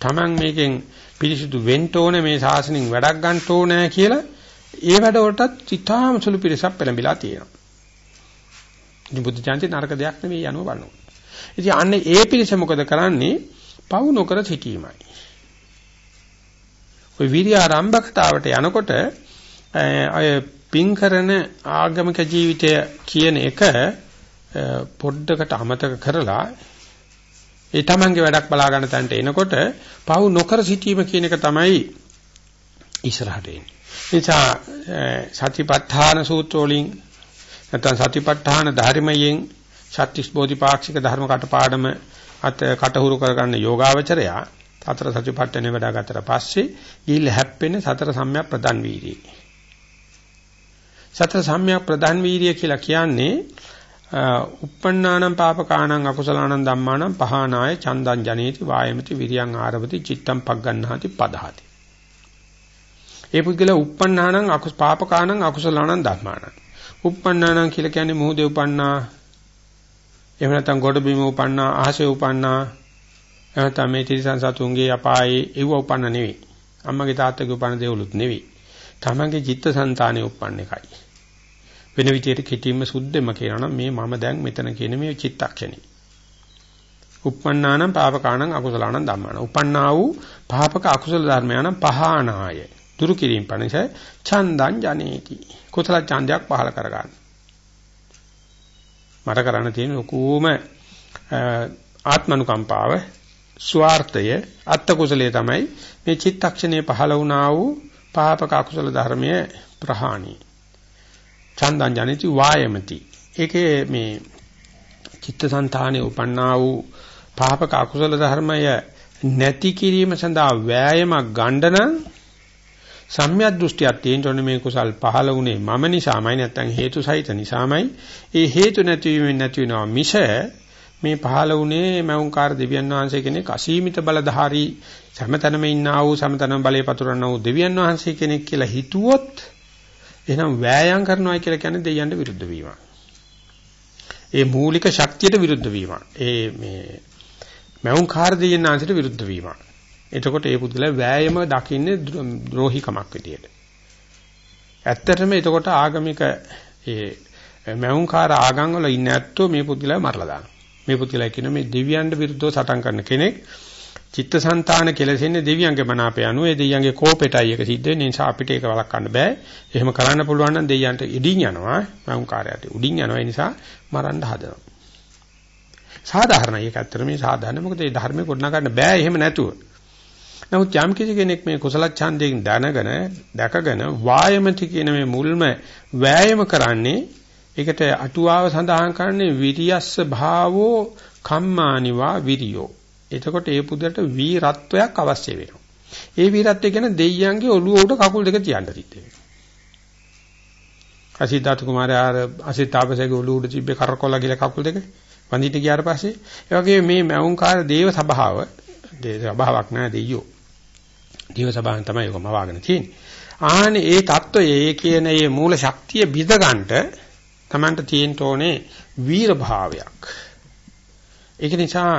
Taman මේකෙන් පිරිසිදු වෙන්න ඕනේ මේ ශාසනයෙන් වැඩක් ගන්න ඕනේ කියලා ඒ වැඩ වලටත් ඊටාම සුළු පිරිසක් පෙළඹිලා තියෙනවා. ඉතින් බුද්ධ ඥානති නරක දෙයක් නෙවෙයි යනුව බලනවා. ඉතින් අන්නේ ඒ පිළිස මොකද කරන්නේ? පවු නොකර සිටීමයි. ඔය විරිය ආරම්භකතාවට යනකොට අය පින් කරන ආගමික ජීවිතය කියන එක පොඩ්ඩකට අමතක කරලා ඒ තමන්ගේ වැඩක් බලා ගන්න තැනට එනකොට පවු නොකර සිටීම කියන එක තමයි ඉස්සරහට එන්නේ. නිසා සතිපට්ඨාන සූත්‍ර වලින් නැත්නම් සතිපට්ඨාන ධර්මයෙන් සත්‍තිස් බෝධිපාක්ෂික ධර්ම කටපාඩම අත කටහුරු කරගන්න යෝගාවචරයා සතර සතිපට්ඨානේ වඩාගත්තට පස්සේ ගිහිල්ලා හැප්පෙන සතර සම්‍යක් ප්‍රදන් වීර්යය. සතර සම්‍යක් ප්‍රදන් වීර්යය කියලා කියන්නේ uppannānaṁ pāpakānaṁ akusalaṇaṁ dhammānaṁ pahānāya චන්දං ජනේති වායමති විරියං ආරවති චිත්තං පග්ගණ්හාති පදහති. ඒ පුද්ගල uppannānaṁ අකුස පාපකානං අකුසලානං ධම්මානං. uppannānaṁ කියලා කියන්නේ මොහොතේ උපන්නා. එහෙම නැත්නම් ගොඩ බිම උපන්නා, අහසේ උපන්නා. එහෙම නැත්නම් මේ තිරිසන් සතුන්ගේ අපායේ ඒව උපන්න නෙවෙයි. අම්මගේ තාත්තගේ උපන්න දේවලුත් නෙවෙයි. තමන්ගේ චිත්තසංතානෙ උපන්න එකයි. වෙන විදියට කිටින්ම සුද්ධෙම කියනවා නම් මේ මම දැන් මෙතන කියන මේ චිත්තක්ෂණේ. uppannānaṁ pāpakānaṁ akusalaṇaṁ dhammānaṁ. උපන්නා වූ පාපක අකුසල ධර්මයන්ම් පහානාය. දුරු කිරීම පණිස ඡන්දං ජනේති. කුසල ඡන්දයක් පහල කරගන්න. මට කරන්න තියෙන ලොකුම ආත්මනුකම්පාව ස්වార్థය අත්ත කුසලයේ තමයි මේ චිත්තක්ෂණයේ පහළ වුණා වූ පාපක අකුසල ධර්මයේ ප්‍රහාණී චන්දං ජනිති වායමති. ඒකේ මේ චිත්තසංතානයේ උපන්නා වූ පාපක අකුසල ධර්මය නැති කිරීම සඳහා වෑයමක් ගන්න නම් සම්‍යක් දෘෂ්ටියක් තියෙනොනේ මේ කුසල් පහළ වුණේ මම නිසාමයි නැත්නම් හේතු සහිත නිසාමයි. ඒ හේතු නැතිවීමෙන් නැති වෙනවා මිස මේ පහළ වුණේ මෞංකාර දෙවියන් වහන්සේ කෙනෙක් අසීමිත බලධාරී සමතනම ඉන්නා වූ සමතනම බලේ පතුරවන්නා වූ දෙවියන් වහන්සේ කෙනෙක් කියලා හිතුවොත් එහෙනම් වෑයම් කරනවා කියලා කියන්නේ දෙයයන්ට විරුද්ධ වීම. ඒ මූලික ශක්තියට විරුද්ධ වීම. ඒ මේ මෞංකාර දෙයයන් ආංශයට විරුද්ධ වීම. එතකොට ඒ පුදුලා වෑයම දකින්නේ ද්‍රෝහිකමක් විදියට. ඇත්තටම එතකොට ආගමික ඒ මෞංකාර ආගම් වල ඉන්න ඇත්තෝ මේ පුදුලා මරලා දානවා. මේ පුදුලා කියන මේ දෙවියන්ට විරුද්ධව සටන් කරන කෙනෙක් චිත්තසංතාන කෙලෙසෙන්නේ දෙවියන්ගේ මනාපය අනුව ඒ දෙවියන්ගේ කෝපෙටයි එක සිද්ධ වෙන්නේ නිසා අපිට ඒක වළක්වන්න බෑ. එහෙම කරන්න පුළුවන් නම් දෙවියන්ට ඉඩින් යනවා. මෞංකාරයට උඩින් යනවා. ඒ නිසා මරන්න හදනවා. සාධාරණයි ඒක ඇත්තට මේ සාධාරණ මොකද මේ ධර්මයේ ගොඩනගා ගන්න බෑ එහෙම නැතුව. නමුත් යම් කිසි කෙනෙක් මේ කුසල ඡන්දයෙන් දැනගෙන දැකගෙන වායමති කියන මේ මුල්ම වෑයම කරන්නේ ඒකට අටුවාව සඳහන් කරන්නේ විරියස්ස භාවෝ කම්මානිවා විරියෝ එතකොට ඒ පුදට වීරත්වයක් අවශ්‍ය වෙනවා. ඒ වීරත්වය කියන්නේ දෙයියන්ගේ ඔළුව උඩ කකුල් දෙක තියන්න සිද්ධ වෙනවා. අසිතාතු කුමාරයා අසිතාපසගේ ඔළුව උඩ තිබ්බේ කරකොල්ලා කියලා කකුල් දෙක වඳිට ගියාට පස්සේ ඒ වගේ මේ මෞංකාර දේව සභාව දේව සභාවක් නෑ දෙයියෝ. ජීව සබහන් තමයි ඔකම වාගෙන තියෙන්නේ. ආහනේ ඒ தত্ত্বයේ කියන ඒ මූල ශක්තිය බිඳ ගන්නට Tamanට තියෙන්න ඕනේ වීර භාවයක්. ඒක නිසා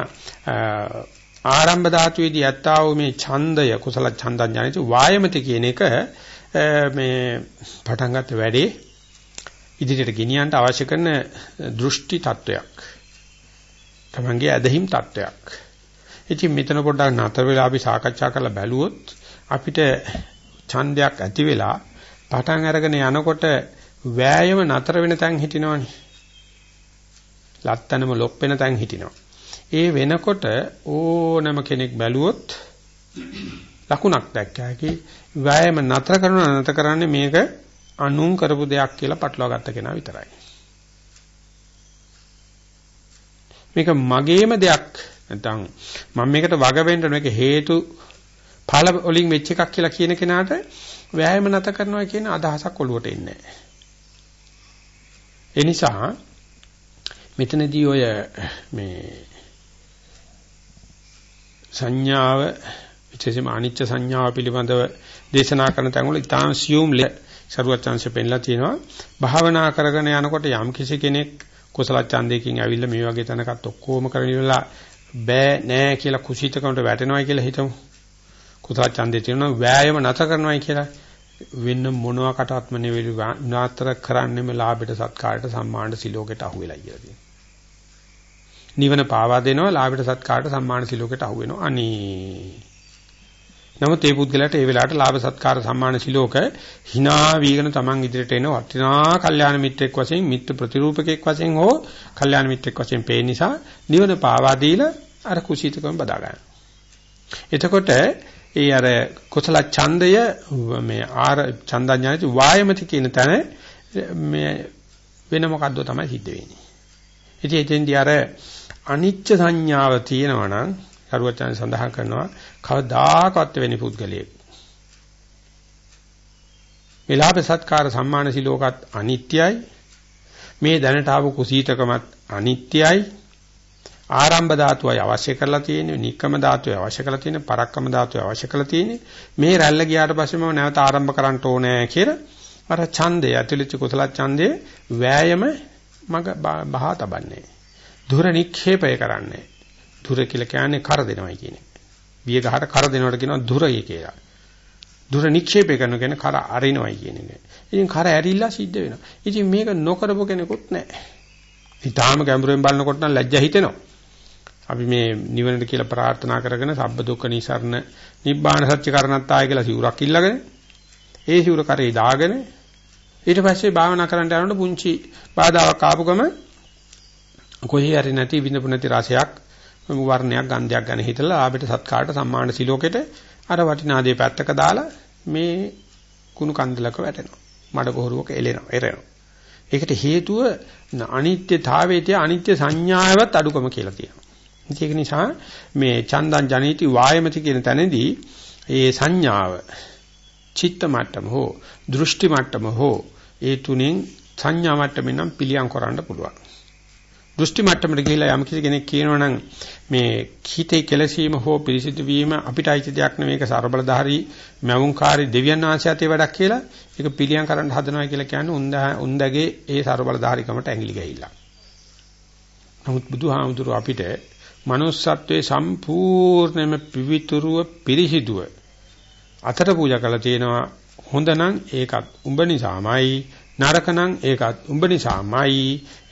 ආරම්භ ධාතුවේදී යත්තා වූ මේ ඡන්දය කුසල ඡන්දඥානිච වායමති කියන එක මේ පටන් ගන්නත් වැඩේ ඉදිරියට ගෙනියන්න අවශ්‍ය කරන දෘෂ්ටි තත්වයක්. Tamanගේ ඇදහිම් තත්වයක්. ඉතින් මෙතන පොඩ්ඩක් නතර වෙලා අපි සාකච්ඡා කරලා බැලුවොත් අපිට ඡන්දයක් ඇති වෙලා පටන් අරගෙන යනකොට වෑයම නතර වෙන තැන් හිටිනවනේ. ලත්තනම ලොප් වෙන තැන් හිටිනවා. ඒ වෙනකොට ඕනම කෙනෙක් බැලුවොත් ලකුණක් දැක්ක හැකි වෑයම නතර කරන නතර කරන්නේ මේක අනුන් කරපු දෙයක් කියලා පටලවා ගත්ත කෙනා විතරයි. මේක මගේම දෙයක් නැත්නම් මම මේකට වග වෙන්න මේක හේතු ඵල වලින් වෙච්ච එකක් කියලා කියන කෙනාට වෑයම නැත කරනවා කියන අදහසක් ඔලුවට එන්නේ නැහැ. ඒ නිසා මෙතනදී ඔය මේ සංඥාව විශේෂයෙන්ම අනිච්ච සංඥාව පිළිබඳව දේශනා කරන තැන් වල ඉතාම සියුම් සරුවචාන්සෙ පෙන්ලා තියෙනවා භාවනා කරගෙන යනකොට යම් කිසි කෙනෙක් කුසල ඡන්දයකින් ඇවිල්ලා මේ වගේ තැනකත් ඔක්කොම කරගෙන ඉවරලා බෑ නෑ කියලා කුසීතකමට වැටෙනවයි කියලා හිතමු කුසල ඡන්දේ තියෙනවා වෑයම නැත කරනවයි කියලා වෙන මොනවාකටත්ම නෙවෙයි විනාතර කරන්නේම ලාභයට සත්කාරයට සම්මානට සිලෝකයට අහු වෙලා කියලා තියෙනවා. නිවන පාවා දෙනවා ලාභයට සත්කාරයට සම්මාන සිලෝකයට අහු වෙනවා. අනේ. නමුත් ඒ පුද්ගලයාට ඒ වෙලාවට ලාභ සත්කාර සම්මාන සිලෝක hina වීගෙන Taman ඉදිරියට එන වටිනා කල්යාණ මිත්‍රෙක් වශයෙන් මිත්‍ර ප්‍රතිරූපකෙක් වශයෙන් හෝ කල්යාණ මිත්‍රෙක් වශයෙන් පේන නිසා නිවන පාවා දීලා අර කුසීතකම බදා ගන්නවා. එතකොට ඒ අර කුසල ඡන්දය මේ ආර ඡන්දඥානති වායමති කියන තැන මේ වෙන මොකද්ද තමයි සිද්ධ වෙන්නේ. ඉතින් එතෙන්දී අර අනිච්ච සංඥාව තියෙනවා නම් සරුවචන සඳහන් කරනවා කවදාකවත් වෙන්නේ පුද්ගලයෙක්. විලාප සත්කාර සම්මාන සිලෝකත් අනිත්‍යයි. මේ දැනට ආව කුසීතකමත් අනිත්‍යයි. ආරම්භ ධාතුවයි අවශ්‍ය කරලා තියෙන්නේ, නික්කම ධාතුවයි අවශ්‍ය කරලා තියෙන්නේ, පරක්කම ධාතුවයි අවශ්‍ය කරලා තියෙන්නේ. මේ රැල්ල ගියාට පස්සේ මම නැවත ආරම්භ කරන්න ඕනේ කියලා අර ඡන්දය, ඇතුළත කුසල ඡන්දේ වෑයම මග බහා තබන්නේ. දුර නික්ෂේපය කරන්නේ. දුර කියලා කියන්නේ කර දෙනවයි කියන්නේ. බිය ගහට කර දෙනවට කියනවා දුරයි කියලා. දුර නික්ෂේපය කරන කියන්නේ කර අරිනවයි කියන එක. ඉතින් කර ඇරිලා සිද්ධ වෙනවා. ඉතින් මේක නොකරපු කෙනෙකුත් නැහැ. ඊටාම ගැඹුරෙන් බලනකොට නම් ලැජ්ජා හිතෙනවා. අපි මේ නිවනට කියලා ප්‍රාර්ථනා කරගෙන සබ්බ දුක්ඛ නිසරණ නිබ්බාන සත්‍ය කරණත්තාය කියලා සිවුරක් ඉල්ලගෙන ඒ සිවුර කරේ දාගෙන ඊට පස්සේ භාවනා කරන්න යනකොට පුංචි බාධාවක් ආපු ගම කොහේ හරි නැති විඳපු නැති රසයක් වර්ණයක් ගන්ධයක් ගැන හිතලා ආපිට සත්කාරට සම්මාන සිලෝකෙට අර වටිනාදේ පැත්තක දාලා මේ කුණු කන්දලක වැටෙනවා. මඩ පොහරුවක එලෙනවා, එරෙනවා. ඒකට හේතුව අනිත්‍යතාවයේ අනිත්‍ය සංඥාවවත් අඩුකම කියලා තියෙනවා. ඒක නිසා මේ චන්දං ජනේති වායමති කියන තැනදී ඒ සංඥාව චිත්ත මට්ටම හෝ දෘෂ්ටි මට්ටම හෝ ඒ තුනෙන් සංඥා මට්ටමෙන් නම් පිළියම් කරන්න පුළුවන්. දෘෂ්ටි මට්ටමට ගිහිලා යම් කිසි කෙනෙක් කියනවා නම් මේ හිතේ කෙලසීම හෝ පිරිසිදු වීම අපිට අයිති දෙයක් නෙවෙයි ඒක ਸਰබලධාරී මැවුම්කාරී දෙවියන් වහන්සේට වැඩක් කියලා ඒක පිළියම් කරන්න හදනවා කියලා කියන්නේ උන්දා උන්දගේ ඒ ਸਰබලධාරීකමට ඇඟිලි ගහILලා. නමුත් බුදුහාමුදුරුව අපිට manussත්වයේ සම්පූර්ණයෙන්ම පිවිතුරුව පිරිසිදුව අතට පූජා කළා තියෙනවා හොඳ නම් ඒකත් උඹ නිසාමයි නරක නම් ඒකත් උඹ නිසාමයි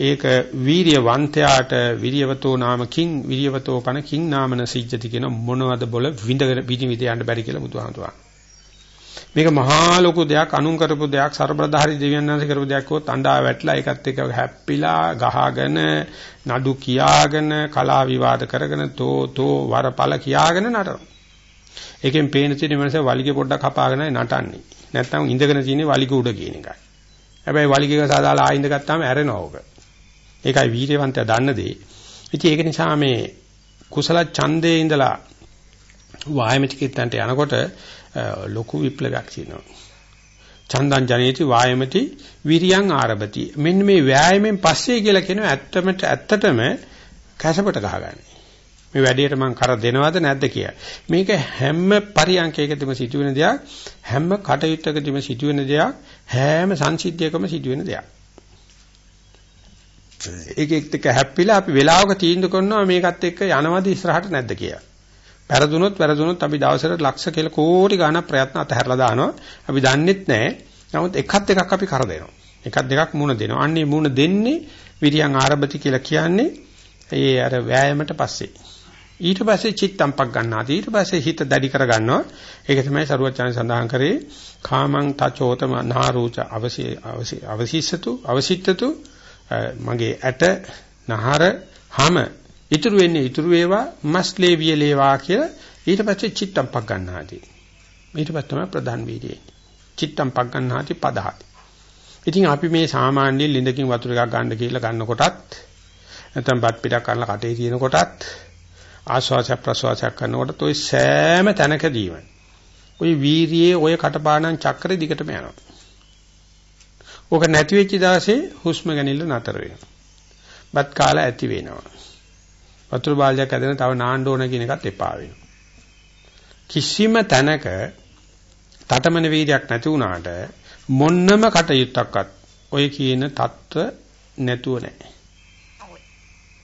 ඒක වීරියවන්තයාට විරියවතෝ නාම කිං විරියවතෝ පන කිං නාමන සිජ්ජති කියන මොනවද බොල විඳගෙන විනිවිද යන්න බැරි කියලා බුදුහාමුදුරුවෝ මේක මහා ලොකු දෙයක් අනුන් කරපු දෙයක් ਸਰබ්‍රධාරි දෙවියන් වහන්සේ කරපු දෙයක් කොත් අඬා වැටලා ඒකත් එක්ක හැප්පිලා ගහගෙන නඩු කියාගෙන කලා විවාද කරගෙන තෝ තෝ වරපල කියාගෙන නටනවා. ඒකෙන් පේන තියෙන මනස වලිගේ පොඩ්ඩක් කපාගෙනයි නටන්නේ. නැත්තම් ඉඳගෙන තියෙන වලිග උඩ කියන එකයි. හැබැයි වලිගයක සාදාලා ආයින්ද ගත්තාම ඇරෙනවා ඕක. ඒකයි වීරයවන්තයා දන්න දේ. ඉතින් ඒක නිසා මේ කුසල ඡන්දේ ඉඳලා වායමිතිකිටන්ට යනකොට ලොකු විප්ලවයක් තියෙනවා. චන්දං ජනේති වායමති විරියං ආරභති. මෙන්න මේ වෑයමෙන් පස්සේ කියලා කියනවා ඇත්තම ඇත්තටම කැසපට ගහගන්නේ. මේ වැඩේට මං කර දෙනවද නැද්ද කියලා. මේක හැම පරියන්කයකදීම සිදුවෙන දෙයක්, හැම කටයුත්තකදීම සිදුවෙන දෙයක්, හැම සංසිද්ධියකම සිදුවෙන දෙයක්. ඒක එක්ක හැප්පිලා අපි වෙලාවක තීන්දුව කරනවා මේකත් එක්ක යනවද ඉස්සරහට නැද්ද කියලා. පෙරදුනොත් පෙරදුනොත් අපි දවසට ලක්ෂ කියලා කෝටි ගණන් ප්‍රයත්න අතහැරලා දානවා. අපි දන්නෙත් නැහැ. නමුත් එකත් එකක් අපි කර දෙනවා. එකක් දෙකක් මුණ දෙනවා. අන්නේ මුණ දෙන්නේ විරියන් ආරම්භති කියලා කියන්නේ ඒ අර වෑයමට පස්සේ. ඊට පස්සේ චිත්තම්පක් ගන්නවා. ඊට පස්සේ හිත දැඩි කර ගන්නවා. ඒක තමයි සරුවචාන් සඳහන් කරේ කාමං තචෝතම නාරූච අවසි අවසිස්සතු අවසිට්ඨතු මගේ ඇට නහර හැම ඉතුරු වෙන්නේ ඉතුරු වේවා මස්ලේ වියලේවා කියලා ඊට පස්සේ චිත්තම්පක් ගන්නාදී. ඊට පස්සේ තමයි ප්‍රධාන වීර්යය. චිත්තම්පක් ගන්නාදී පදහති. ඉතින් අපි මේ සාමාන්‍ය ලිඳකින් වතුර එකක් ගන්න කියලා ගන්නකොටත් නැත්නම් බත් පිටක් කරලා කටේ තියෙන කොටත් ආශ්වාස ප්‍රශ්වාසයක් කරනකොට ඔය සෑම තැනකදීම ওই වීරියේ ඔය කටපාඩම් චක්‍රෙ දිගටම යනවා. ඕක නැති වෙච්ච දවසේ හුස්ම ගැනීම නතර වෙනවා. බත් කාලා ඇති වෙනවා. වතුර බාල්දියක් ඇදගෙන තව නාන්න ඕන කියන එකත් එපා වෙනවා. කිසිම තැනක තටමන වීර්යයක් නැති වුණාට මොන්නම කටයුත්තක්වත් ඔය කියන தত্ত্ব නැතුව නැහැ.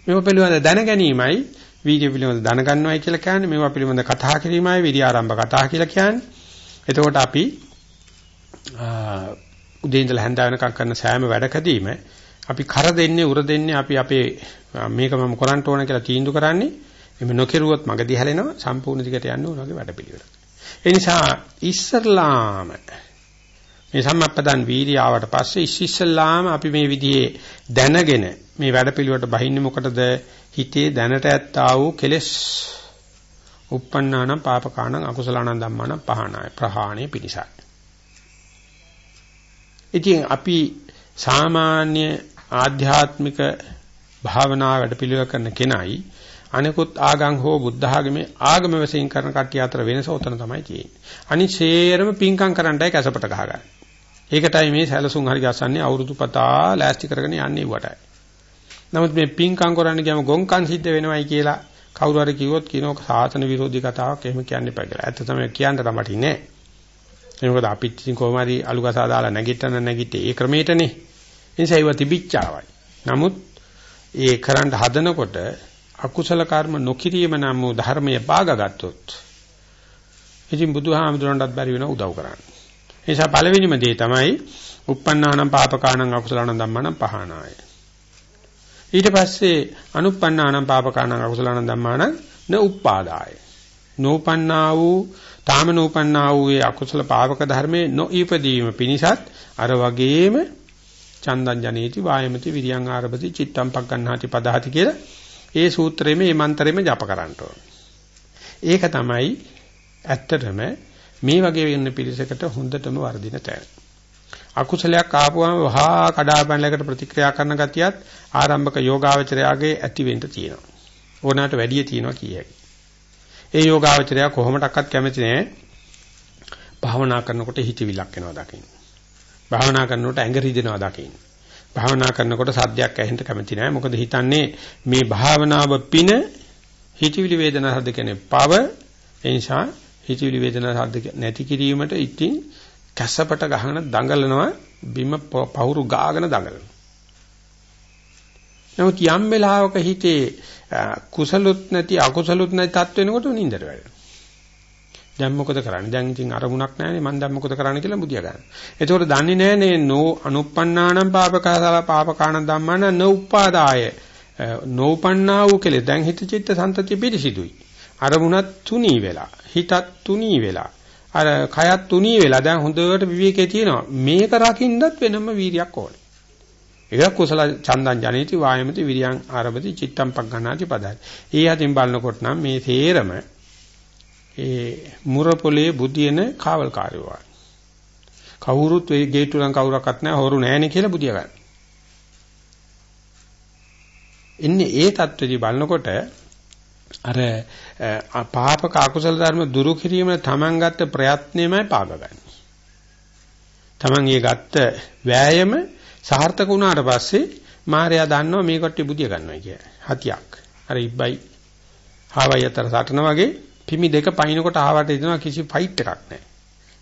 මේව පිළිබඳ දැන ගැනීමයි වීර්ය පිළිබඳ දැන ගන්නවයි කියලා කියන්නේ මේවා පිළිබඳ කතා කිරීමයි විරි ආරම්භ කතා කියලා කියන්නේ. එතකොට අපි උදේ ඉඳලා හැන්ද වෙනකම් කරන සෑම වැඩකදීම අපි කර දෙන්නේ උර දෙන්නේ අපි අපේ මේක මම කරන්න ඕන කියලා තීන්දුව කරන්නේ එමෙ නොකිරුවොත් මගදී හැලෙනවා සම්පූර්ණ දිගට යන්න ඕන වගේ වැඩපිළිවෙලක්. ඒ නිසා ඉස්සරලාම මේ සම්මප්පදන් වීර්ය ආවට පස්සේ ඉස්සෙල්ලාම අපි මේ විදිහේ දැනගෙන මේ වැඩපිළිවෙලට බහින්නේ මොකටද? හිතේ දැනට ඇත්තා වූ කෙලෙස් uppannānaṁ pāpakānaṁ akusalaṇaṁ dhammānaṁ පහනාය ප්‍රහාණය පිණිසයි. ඉතින් අපි සාමාන්‍ය ආධ්‍යාත්මික භාවනා වැඩපිළිවෙල කරන කෙනයි අනිකුත් ආගම් හෝ බුද්ධ ආගමේ ආගම වශයෙන් කරන කට්ටිය අතර වෙනස උතන තමයි තියෙන්නේ. අනිශේරම පිංකම් කරන්නයි කැසපට ගහගන්නේ. ඒකටයි මේ සැලසුම් හරි ගස්සන්නේ අවුරුදු පතා ලෑස්ති කරගෙන යන්නේ වටයි. නමුත් මේ පිංකම් කරන්න ගියම ගොංකම් සිද්ධ වෙනවයි කියලා කවුරු හරි කිව්වොත් කියනවා සාසන විරෝධී කතාවක් එහෙම කියන්න එපා කියලා. ඇත්ත තමයි කියන්න තමයි නෑ. ඒ මොකද අපිත් ඉතින් කොහොම හරි අලුගසා දාලා නැගිටන නැගිටේ ඒ ක්‍රමයටනේ. එනිසා ඒව තිබිච්චාවයි. නමුත් ඒ කරන්න හදනකොට අකුසල කර්ම නොකිරීම නම් වූ ධර්මයේ පාගගත්තොත් ඉතින් බුදුහාමුදුරන්ටත් බැරි වෙන උදව් කරන්න. ඒ නිසා පළවෙනිම දේ තමයි uppannānaṁ pāpakānaṁ akusalaṇaṁ dhammānaṁ pahānāය. ඊට පස්සේ අනුප්පන්නානං පාපකානං අකුසලානං ධම්මානං න උප්පාදාය. නෝපන්නා වූ තාම නෝපන්නා වූ ඒ අකුසල පාපක ධර්මයේ නොඉපදීම පිණිසත් අර වගේම චන්දං ජනේති වායමති විරියං ආරභති චිත්තම් පග්ගණ්හාති පදහති කියලා ඒ සූත්‍රයේ මේ මන්ත්‍රෙම ජප කරන්න ඕන. ඒක තමයි ඇත්තටම මේ වගේ වෙන පිළිසකට හොඳටම වර්ධින තැන. අකුසලයක් ආපුවම වහා කඩාපැනලකට ප්‍රතික්‍රියා කරන ගතියත් ආරම්භක යෝගාවචරයාගේ ඇති වෙන්න තියෙනවා. ඕනකට වැඩිය තියෙනවා කියයි. ඒ යෝගාවචරයා කොහොමඩක්වත් කැමති නෑ භාවනා කරනකොට හිතවිලක් එනවා දකින්න. භාවනා කරනකොට ඇඟ රිදෙනවා දකින්න. භාවනා කරනකොට සද්දයක් ඇහෙන්න කැමති නෑ. මොකද හිතන්නේ මේ භාවනාව පින හිතවිලි වේදනා සද්ද කියන්නේ පව ඒ නිසා හිතවිලි වේදනා සද්ද නැති කිරීමට ඉතින් කැසපට ගහන දඟලනවා බිම පවුරු ගාගෙන දඟලනවා. නමුත් යම් වෙලාවක හිතේ කුසලුත් නැති අකුසලුත් නැති තත් වෙනකොට නින්දට වැටෙනවා. දැන් මොකද කරන්නේ? දැන් ඉතින් අරමුණක් නැහැනේ මම දැන් මොකද කරන්න කියලා බුදියා ගන්න. ඒතකොට දන්නේ නැහනේ නෝ අනුප්පන්නානම් පාපකාසල පාපකාණ ධම්මන නෝඋපාදාය. නෝපන්නා වූ කෙලෙස් දැන් හිත චිත්ත සන්තති පිරිසිදුයි. අරමුණත් තුනී වෙලා හිතත් තුනී වෙලා අර කයත් තුනී වෙලා දැන් හොඳට විවේකයේ තියෙනවා. මේක රකින්නත් වෙනම වීරියක් ඕනේ. ඒක කුසල චන්දං ජනේති වායමති විරියං ආරභති චිත්තම් පග්ගණාති පදයි. ඒ අතින් බලනකොට නම් මේ තේරම ඒ මුරපොලේ බුදියන කාවල්කාරයෝ කවුරුත් ඒ ගේට්ටු ලං කවුරක්වත් නැහැ හොරු නැහැනේ කියලා බුදිය ගන්න. ඉන්නේ ඒ தත්ත්වෙදි බලනකොට අර පාපක අකුසල ධර්ම දුරු කිරීම තමන් ගත්ත ප්‍රයත්නෙමයි පාගගන්නේ. තමන් ඒ ගත්ත වෑයම සාර්ථක වුණාට පස්සේ මාර්යා දන්නවා මේ කට්ටිය බුදිය ගන්නවා කිය. හතියක්. අර ඉබ්බයි හාවයි අතර සටන වගේ පිමි දෙක පයින්නකොට ආවට එනවා කිසි ෆයිට් එකක් නැහැ.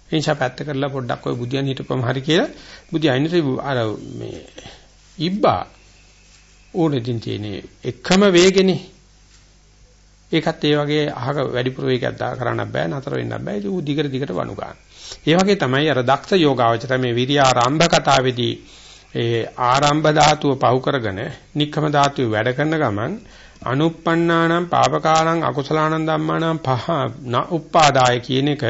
ඒ නිසා පැත්ත කරලා පොඩ්ඩක් ඔය බුදියන් හිටපම හරි කියලා බුදියන් අර මේ ඉබ්බා ඕනෙ දින් තියෙන එකම වේගෙනේ ඒකත් ඒ වගේ අහක වැඩිපුර වේගයක් දා කරන්න බෑ නතර වෙන්න බෑ ඒක දිගට දිගට වණු ගන්න. ඒ වගේ තමයි අර දක්ෂ යෝගාවචර මේ විරිය ආරම්භ කතාවේදී ඒ ආරම්භ ධාතුව පහු කරගෙන නික්කම ධාතුව වැඩ කරන ගමන් අනුප්පන්නානම් පාපකාරං අකුසලානං ධම්මානම් පහ උප්පාදාය කියන එක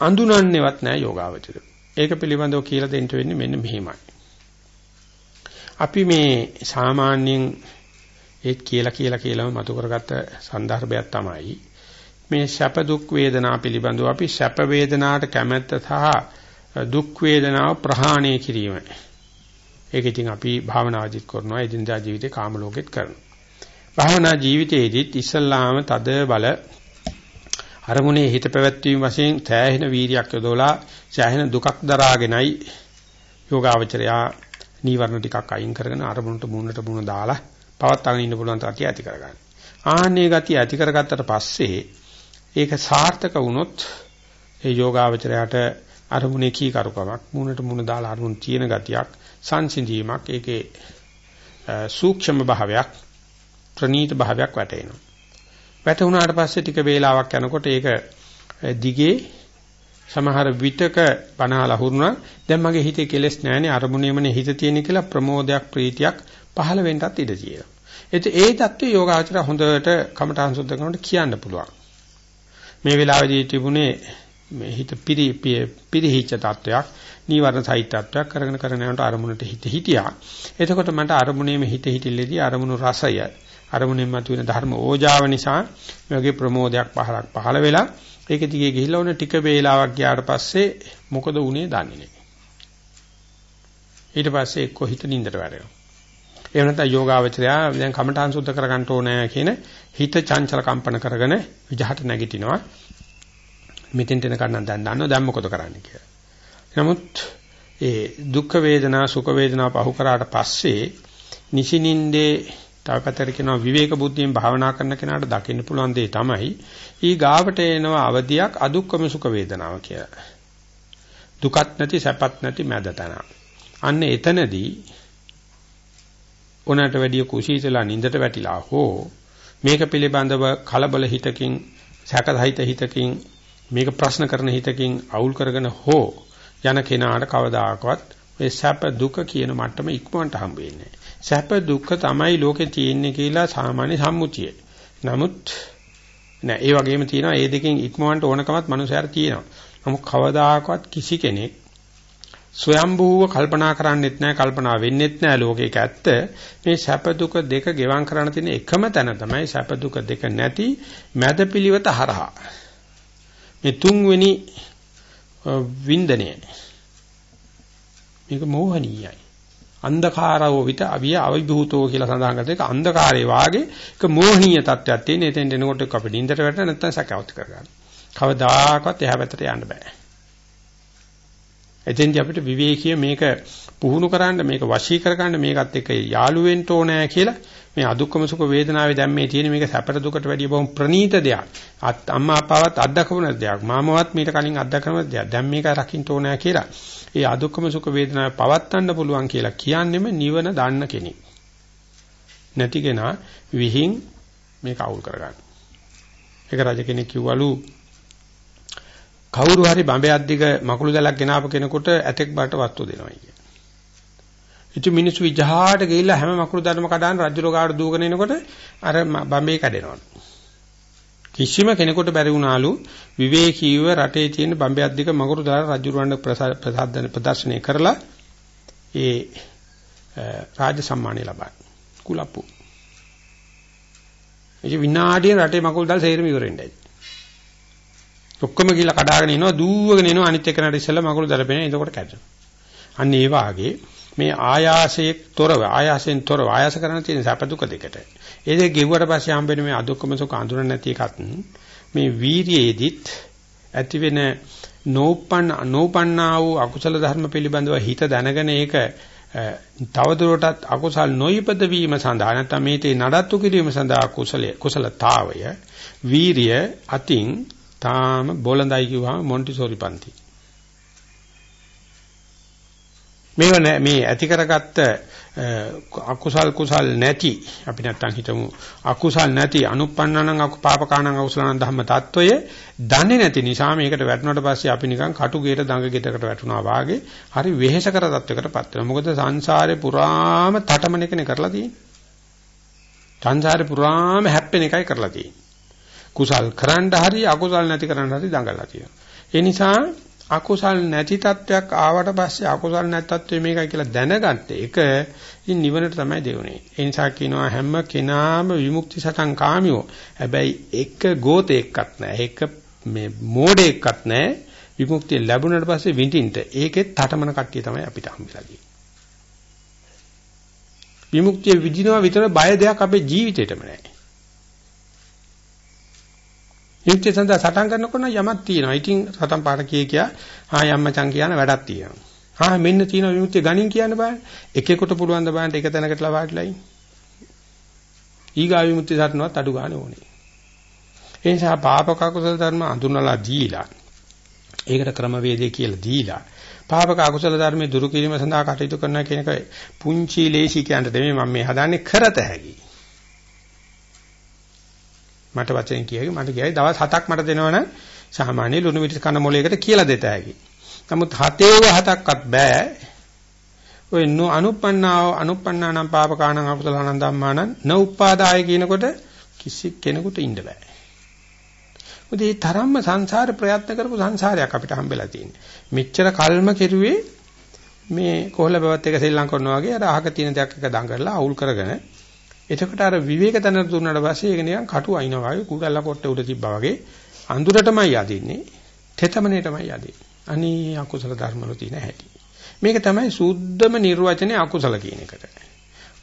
අඳුනන්නේවත් නැහැ යෝගාවචර. ඒක පිළිබඳව කියලා දෙන්න වෙන්නේ මෙන්න මෙහෙමයි. අපි මේ සාමාන්‍යයෙන් ඒත් කියලා කියලා කියලාම මතු කරගත්ත સંદર્ભයක් තමයි මේ සැප දුක් වේදනා පිළිබඳව අපි සැප වේදනාට කැමැත්ත සහ දුක් වේදනාව ප්‍රහාණය කිරීම. ඒක ඉතින් අපි භාවනාජිත් කරනවා එදිනදා ජීවිතේ කාම ලෝකෙත් කරනවා. භාවනා ජීවිතයේදීත් ඉස්සල්ලාම තද බල අරමුණේ හිත පැවැත්වීම වශයෙන් සෑහෙන වීරියක් යොදවලා සෑහෙන දුකක් දරාගෙනයි යෝගාවචරයා නීවරණ ටිකක් අයින් කරගෙන අරමුණට මුණට මුණ දාලා පවත්වාගෙන ඉන්න පුළුවන් තරතිය ඇති කරගන්න. ආහනේ ගතිය ඇති කරගත්තට පස්සේ ඒක සාර්ථක වුණොත් ඒ යෝගාවචරයට අරමුණේ කීකරුකමක් මුණට මුණ දාලා අරමුණ තියෙන ගතියක් සංසිඳීමක් ඒකේ සූක්ෂම භාවයක් ප්‍රනීත භාවයක් වැටෙනවා. වැටුණාට පස්සේ ටික වේලාවක් යනකොට ඒක දිගේ සමහර විටක බනහලා හුරුණා දැන් මගේ හිතේ කෙලෙස් නැහැනේ අරමුණේමනේ හිත තියෙන කියලා ප්‍රමෝදයක් ප්‍රීතියක් පහළ වෙන්නත් ඉඩ තියෙනවා. ඒත් ඒ தත්ත්වය යෝගාචර හොඳට කමඨාන් සුද්ධ කරනකොට කියන්න පුළුවන්. මේ වෙලාවේදී තිබුණේ මේ හිත පිරි පිරිහිච්ච තත්වයක් නීවරණ සහිත තත්වයක් කරගෙන කරගෙන යනකොට අරමුණට හිත හිටියා. එතකොට මට අරමුණේම හිත හිටිල්ලේදී අරමුණු රසය අරමුණෙන් මතුවෙන ධර්ම ඕජාව නිසා මේ වගේ ප්‍රමෝදයක් පහලක් පහල වෙලා ඒක දිගේ ගිහිල්ලා උන ටික වේලාවක් ගියාට පස්සේ මොකද වුනේ දන්නේ නැහැ. ඊට පස්සේ එක්ක හිත නින්දට වැටෙනවා. එහෙම නැත්නම් යෝගාවචරය දැන් කමඨාන් සුද්ධ කරගන්න ඕනේ කියන හිත චංචල කම්පන කරගෙන විජහට නැගිටිනවා. මෙතෙන්ට එනකන් දැන් දන්නවා දැන් මොකද කරන්න කියලා. නමුත් ඒ දුක් වේදනා සුඛ වේදනා පහු කරාට පස්සේ නිසිනින්දේ තව පැත්තට කියනවා විවේක බුද්ධියෙන් භාවනා කරන කෙනාට දකින්න පුළුවන් දේ තමයි ඊ ගාවට එනවා අවදියක් අදුක්කම සුඛ වේදනාව කියලා. දුකත් නැති සැපත් නැති මැද තැන. අන්න එතනදී උනට වැඩිය කුසීතලා නින්දට වැටිලා හෝ මේක පිළිබඳව කලබල හිතකින් සැකසහිත හිතකින් මේක ප්‍රශ්න කරන හිතකින් අවුල් කරගෙන හෝ යන කෙනාට කවදාකවත් මේ සැප දුක කියන මට්ටම ඉක්මවන්ට හම්බ වෙන්නේ සැප දුක්ඛ තමයි ලෝකේ තියෙන්නේ කියලා සාමාන්‍ය සම්මුතිය. නමුත් නෑ ඒ වගේම තියෙනවා ඒ දෙකෙන් ඉක්මවන්න ඕනකමත් මනුස්සයාට තියෙනවා. නමුත් කවදාකවත් කිසි කෙනෙක් ස්වයම්භූව කල්පනා කරන්නෙත් නෑ කල්පනා වෙන්නෙත් නෑ ලෝකේක ඇත්ත මේ සැප දුක දෙක ගෙවම් කරන්න තියෙන එකම තැන තමයි සැප දුක දෙක නැති මැද පිළිවෙත හරහා මේ තුන්වෙනි වින්දනය මේක මෝහනීයයි අන්ධකාරව විත අවිය අවිභූතෝ කියලා සඳහන් කරලා ඒක අන්ධකාරයේ වාගේ ඒක මෝහනීය තත්ත්වයක් තියෙන. එතෙන් එනකොට අපිට නින්දට වැටෙන නැත්නම් සැකවත් කරගන්න. කවදාකවත් එහා පැත්තට යන්න බෑ. එතෙන්දී අපිට විවේකීය මේක පුහුණු කරන්න මේක වශී කරගන්න මේකත් එක්ක යාළු වෙන්න ඕනෑ කියලා මේ අදුක්කම සුඛ වේදනාවේ දැන් මේ තියෙන මේක සැපට දුකට වැඩිය බොහොම ප්‍රනීත දෙයක්. අම්මා අප්පාවත් අත්දකපු දෙයක්. මාමවත් මීට කලින් අත්දකන දෙයක්. දැන් මේක රකින්න ඕනෑ කියලා. ඒ අදුක්කම සුඛ වේදනාව පවත්වන්න පුළුවන් කියලා කියන්නෙම නිවන දන්න කෙනෙක්. නැති කෙනා විහිං මේක අවුල් කරගන්න. ඒක රජ කෙනෙක් කිව්වලු කවුරු හරි බඹයක් දිග මකුළු දැලක් ගෙනාපු කෙනෙකුට ඇතෙක් බාට වස්තු දෙනවා කිය. ඉතින් මිනිස්සු විජහාට ගිහිල්ලා හැම මකුළු ධර්ම කඩාන රජුල ගාඩ දූගෙන එනකොට අර බඹේ කැඩෙනවා. කිසිම කෙනෙකුට බැරි වුණාලු විවේකීව රටේ තියෙන බම්බේ අධික මගුරු දාලා රජුරවණ්ඩ ප්‍රසාදන ප්‍රදර්ශනය කරලා ඒ රාජ සම්මානය ලබන කුලප්පු. ඒ විනාඩිය රටේ මගුල් දාලා සේරම ඉවරෙන්නයි. ඔක්කොම ගිහලා කඩාගෙන එනවා දූවගෙන එනවා අනිත් එකනට ඉස්සෙල්ලා මගුල් දාලා බෙනේ එතකොට කැඩෙනවා. අන්න ඒ වාගේ මේ ආයාසයේ තොරව ආයාසයෙන් තොරව ආයාස කරන තියෙන සැප දුක දෙකට. ඒ දෙක ගෙවුවට පස්සේ හම්බෙන මේ අදුක්කම සුඛ අඳුර නැති එකත් මේ වීරියේදිත් ඇති වෙන නෝපන්න නෝපන්නා වූ අකුසල ධර්ම පිළිබඳව හිත දැනගෙන ඒක තවදුරටත් අකුසල් නොයිපද වීම සඳහා නැත්නම් මේතේ නඩත්තු කිරීම සඳහා කුසලයේ කුසලතාවය වීරිය අතින් තාම බොළඳයි කිව්වම මොන්ටිසෝරි පන්ති මේව මේ ඇති කරගත්ත අකුසල් කුසල් නැති අපි නැත්තම් හිතමු අකුසල් නැති අනුප්පන්නනං පාපකානං අකුසලනං ධම්ම තත්වය දන්නේ නැති නිසා මේකට වැටුණාට පස්සේ අපි නිකන් කටුගේට දඟ ගෙටකට වැටුණා වාගේ හරි වෙහෙසකර තත්වයකටපත් වෙනවා. මොකද සංසාරේ පුරාම තටමන එකනේ කරලා තියෙන්නේ. සංසාරේ පුරාම හැප්පෙන එකයි කරලා තියෙන්නේ. කුසල් කරන්න හරි අකුසල් නැති කරන්න හරි දඟලලා තියෙනවා. ඒ නිසා අකුසල් නැති තත්වයක් ආවට පස්සේ අකුසල් නැති තත්වෙ මේකයි කියලා දැනගත්ත එක ඉතින් නිවනට තමයි දෙවුනේ. ඒ නිසා කියනවා හැම කෙනාම විමුක්ති සතන් කාමියෝ. හැබැයි එක ගෝතෙක්වත් නැහැ. එක මේ මෝඩෙක්වත් නැහැ. විමුක්තිය ලැබුණාට පස්සේ විඳින්න ඒකෙත් තටමන කට්ටිය තමයි අපිට හම්බෙලා විමුක්තිය විඳිනවා විතර බය දෙයක් අපේ ජීවිතේටම නැහැ. යුක්තිය සඳහා සටන් කරනකොට යමක් තියෙනවා. ඉතින් සටන් පාට කිය කියා ආ යම්මචන් කියන වැඩක් තියෙනවා. ආ මෙන්න තියෙන විමුක්තිය ගණින් කියන්න බෑ. එකෙකුට පුළුවන් ද බලන්න එක තැනකට ලබාටලා ඉන්න. ඊගා විමුක්තිය සටනවත් අඩු ගන්න ඕනේ. ඒ නිසා පාපක අකුසල ධර්ම අඳුනලා දීලා ඒකට ක්‍රමවේදය කියලා දීලා පාපක අකුසල ධර්මයේ දුරු කිරීම සඳහා කටයුතු කරන කෙනෙක් පුංචි ලේසි කියන්න දෙමේ මම මේ හදාන්නේ කරත හැකියි. මට වචෙන් කියයි මට කියයි දවස් 7ක් මට දෙනවනම් සාමාන්‍ය ලුණු මිටි කන මොලයකට කියලා දෙත හැකි. නමුත් හතේව හතක්වත් බෑ. ඔය නු අනුපන්නාව අනුපන්නානම් පාපකානම් අකුසලානම් ධම්මානම් න උපාදාය කියනකොට කිසි කෙනෙකුට ඉන්න බෑ. මොකද මේ තරම්ම සංසාර ප්‍රයත්න කරපු සංසාරයක් අපිට හම්බෙලා තියෙන්නේ. මෙච්චර කල්ම කෙරුවේ මේ කොහොල බවත් එක සෙල්ලම් කරනවා වගේ අර අහක තියෙන දෙයක් එක දඟලලා අවුල් කරගෙන එතකොට අර විවේක තැන දුන්නාට පස්සේ ඒක නිකන් කටු අයින්නවා වගේ කුඩල්ලා කොට උඩ තිබ්බා වගේ අඳුරටමයි යදින්නේ තෙතමනේටමයි යදින්නේ. අනී අකුසල ධර්ම වල තියෙන හැටි. මේක තමයි සුද්ධම නිර්වචනේ අකුසල කියන එකට.